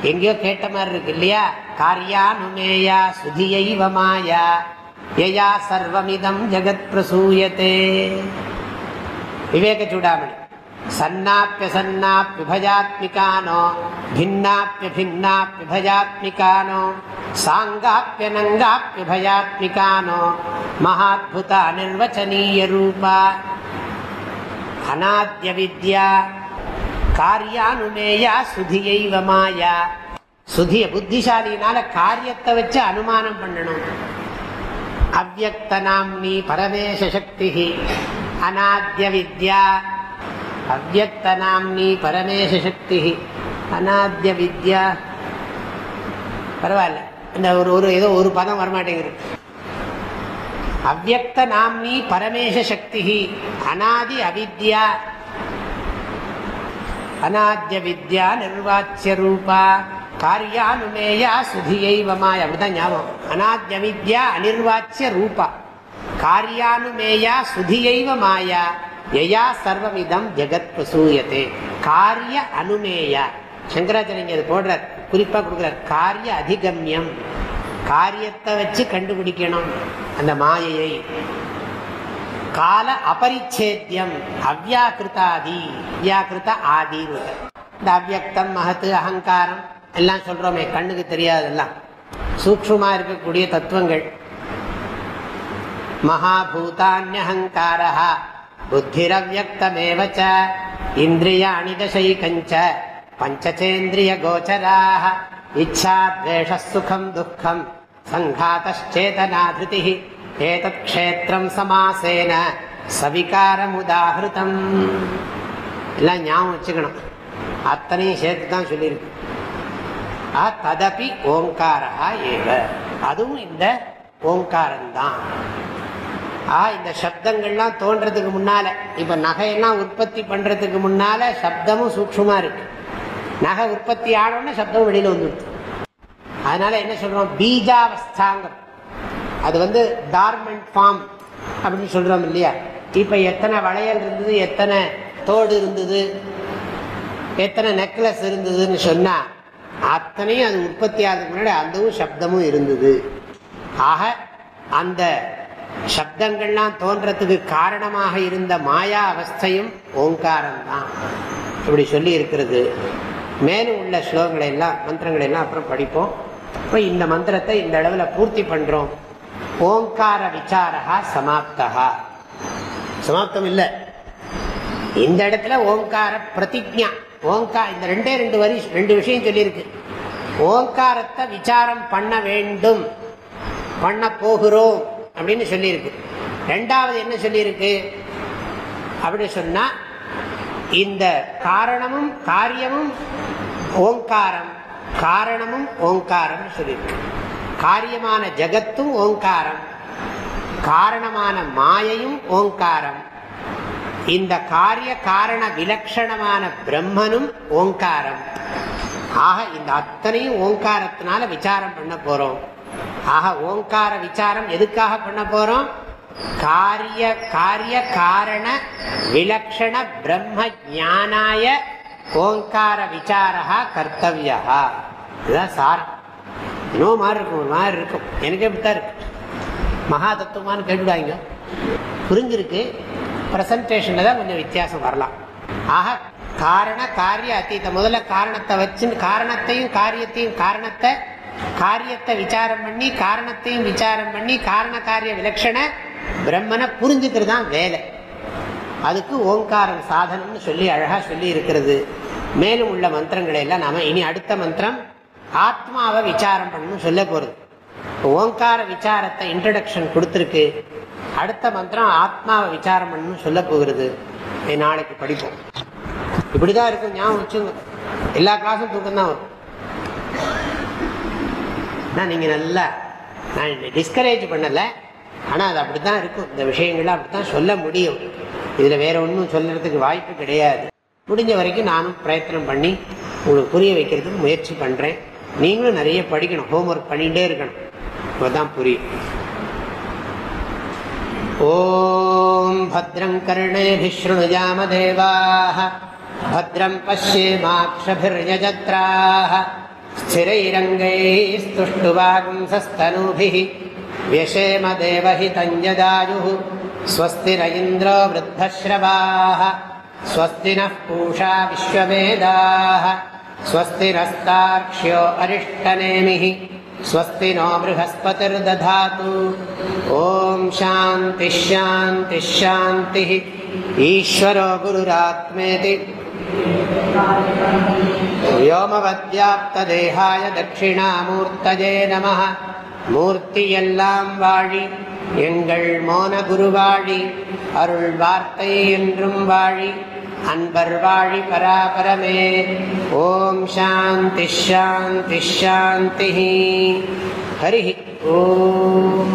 எங்கேயோ கேட்ட மாதிரி இருக்கு இல்லையா? காரியானுமேயா சுதியைவ மாயா. ஏயா சர்வமிதம் ஜெகத் பிரசூயத்தே விவேக சூடாமணி சன்னாப்பிய சன்னாப்பியபஜாத்மிகானோ பின்னாப்பிய பின்னாப்பியபஜாத்மிகானோ மகாத்புத நிர்வச்சனீய ரூபா அநாத்திய வித்யா காரியானுமேயா சுதியைவ மாயா. சுதிய புத்திசாலினால காரியத்தை வச்சு அனுமானம் பண்ணணும். அவ்வக்த நாம்னி பரமேச சக்தி அநாத்திய வித்யா அவ்வக்த நாம்னி பரமேச சக்தி அநாத்திய வித்யா பரவாயில்ல. இந்த ஒரு ஒரு ஏதோ ஒரு பதம் வரமாட்டேங்கிறது அவ்வக்த நாம்னி பரமேச சக்தி அநாதி அவித்யா. அநாத்திய வித்யா நிர்வாச்சிய ரூபா. காரியானுமேயா சுதியைவமாய். அப்படிதான் ஞாபகம். அநாத்திய வித்யா அனிர்வாச்சிய ரூபா. காரியானுமேயா சுதியைவ மாயா யயா சர்வமிதம் ஜெகத் பிரசூயத்தே காரிய அனுமேயா. சங்கராச்சாரிய அது போடுறார். குறிப்பா கொடுக்குறார். காரிய அதிகமியம். காரியத்தை வச்சு கண்டுபிடிக்கணும். அந்த மாயையை. கால அபரிச்சேத்தியம் அவ்யாக்கிருதாதி அவ்யாக்கிருத ஆதி இந்த அவ்யக்தம் மகத்து அகங்காரம் எல்லாம் சொல்றோமே. கண்ணுக்கு தெரியாதெல்லாம் சூக்ஷமா இருக்கக்கூடிய தத்துவங்கள். மகாபூதான்யஹங்கார புத்திரவியக்தமேவ இந்திரியாணி தசைகஞ்ச பஞ்சச்சேந்திரிய கோச்சராக இச்சா துவேஷ சுகம் துக்கம் சங்காத்தேதனாதிருதி ஏதத் க்ஷேத்திரம் சமாசேன சவிகாரம் உதாகிருதம் எல்லாம் ஞாபகம் வச்சுக்கணும் அத்தனையும் சேர்த்து தான் சொல்லியிருக்கு ததபி ஓங்காரா ஏவ அதுவும் இந்த ஓங்காரம்தான் ஆ இந்த சப்தங்கள்லாம் தோன்றதுக்கு முன்னால இப்ப நகையெல்லாம் உற்பத்தி பண்றதுக்கு முன்னால சப்தமும் சூக்ஷமா இருக்கு. நகை உற்பத்தி ஆனோடனே சப்தம் வெளியில வந்துடுது. அதனால என்ன சொல்றோம்? பீஜாவஸ்தாங்கம். அது வந்து டார்மெண்ட் ஃபார்ம் அப்படின்னு சொல்றோம் இல்லையா? இப்ப எத்தனை வளையல் இருந்தது எத்தனை தோடு இருந்தது எத்தனை நெக்லஸ் இருந்ததுன்னு சொன்னா அத்தனையும் அது உற்பத்தி ஆகிறதுக்கு முன்னாடி அந்தவும் சப்தமும் இருந்தது. ஆக அந்த சப்தங்கள்லாம் தோன்றத்துக்கு காரணமாக இருந்த மாயா அவஸ்தையும் ஓங்காரம்தான். இப்படி சொல்லி இருக்கிறது. மேலும் உள்ள ஸ்லோகங்களை எல்லாம் மந்திரங்களை எல்லாம் அப்புறம் படிப்போம். இப்போ இந்த மந்திரத்தை இந்த அளவில் பூர்த்தி பண்றோம். ஓங்கார விசாரா சமாப்தகா சமாப்தம் இல்லை. இந்த இடத்துல ஓங்கார பிரதிஜா ஓங்கா இந்த ரெண்டே ரெண்டு வரி ரெண்டு விஷயம் சொல்லியிருக்கு. ஓங்காரத்தை விசாரம் பண்ண வேண்டும். பண்ண போகிறோம். அப்படின்னு சொல்லியிருக்கு. ரெண்டாவது என்ன சொல்லியிருக்கு? அப்படின்னு சொன்னால் இந்த காரணமும் காரியமும் ஓங்காரம் காரணமும் ஓங்காரம் சொல்லியிருக்கு. காரியமான ஜகத்தும் ஓங்காரம் காரணமான மாயையும் ஓங்காரம். இந்த காரிய காரண விலட்சணமான பிரம்மனும் ஓங்காரம். ஆக இந்த அத்தனையும் ஓங்காரத்தினால விசாரம் பண்ண போறோம். ஆக ஓங்கார விசாரம் எதுக்காக பண்ண போறோம்? காரிய காரிய காரண விலக்ஷண பிரம்ம ஜானாய ஓங்கார விசாரா கர்த்தவியா இதுதான் சாரம். இன்னும் மாதிரி இருக்கும் ஒரு மாதிரி இருக்கும். எனக்கு எப்படித்தான் இருக்கு. மகா தத்துவமானு கேட்டுடாங்க புரிஞ்சிருக்கு. பிரசன்டேஷன்ல தான் கொஞ்சம் வித்தியாசம் வரலாம். ஆக காரண காரிய அத்தீத முதல்ல காரணத்தை வச்சு காரணத்தையும் காரியத்தையும் காரணத்தை காரியத்தை விசாரம் பண்ணி காரணத்தையும் விசாரம் பண்ணி காரண காரிய விலட்சண பிரம்மனை புரிஞ்சுக்கிறது தான் வேலை. அதுக்கு ஓங்காரம் சாதனம்னு சொல்லி அழகாக சொல்லி இருக்கிறது மேலும் உள்ள மந்திரங்களை எல்லாம் நாம இனி அடுத்த மந்திரம் ஆத்மாவை விசாரம் பண்ணணும் சொல்ல போகிறது ஓங்கார விசாரத்தை இன்ட்ரடக்ஷன் கொடுத்துருக்கு. அடுத்த மந்திரம் ஆத்மாவை விசாரம் பண்ணணும் சொல்ல போகிறது. நாளைக்கு படிப்போம். இப்படிதான் இருக்கும் ஞாபகம் வச்சுங்க. எல்லா கிளாஸும் தூக்கம் தான் வரும். நீங்க நல்லா நான் டிஸ்கரேஜ் பண்ணல ஆனா அது அப்படித்தான் இருக்கும் இந்த விஷயங்கள்லாம் அப்படித்தான் சொல்ல முடியும் இதுல வேற ஒன்றும் சொல்றதுக்கு வாய்ப்பு கிடையாது முடிஞ்ச வரைக்கும் நானும் பிரயத்தனம் பண்ணி உங்களுக்கு புரிய வைக்கிறதுக்கு முயற்சி பண்றேன் நீங்களும் நிறைய படிக்கணும் ஹோம்ஒர்க் பண்ணிகிட்டே இருக்கணும் அப்பதான் புரியும் ஓம் भद्रं कर्णेभिः शृणुयामदेवाः भद्रं पश्येमाक्षभिर्यजत्राः स्थिरैरङ्गैस्तुष्टुवागुंसस्तनूभिः व्यशेम देवहितं यदायुः स्वस्ति न इन्द्रो वृद्धश्रवाः स्वस्ति नः पूषा विश्ववेदाः स्वस्ति नस्तार्क्ष्यो अरिष्टनेमिः स्वस्ति नो बृहस्पतिर्दधातु ॐ शान्तिः शान्तिः शान्तिः ईश्वरो गुरुरात्मेति व्योमवद्व्याप्तदेहाय दक्षिणामूर्तये नमः மூர்த்தி எல்லாம் வாழி எங்கள் மோன குருவாழி அருள் வார்த்தை என்றும் வாழி அன்பர் வாழி பராபரமே ஓம் சாந்தி ஷாந்தி ஷாந்தி ஹரி ஓம்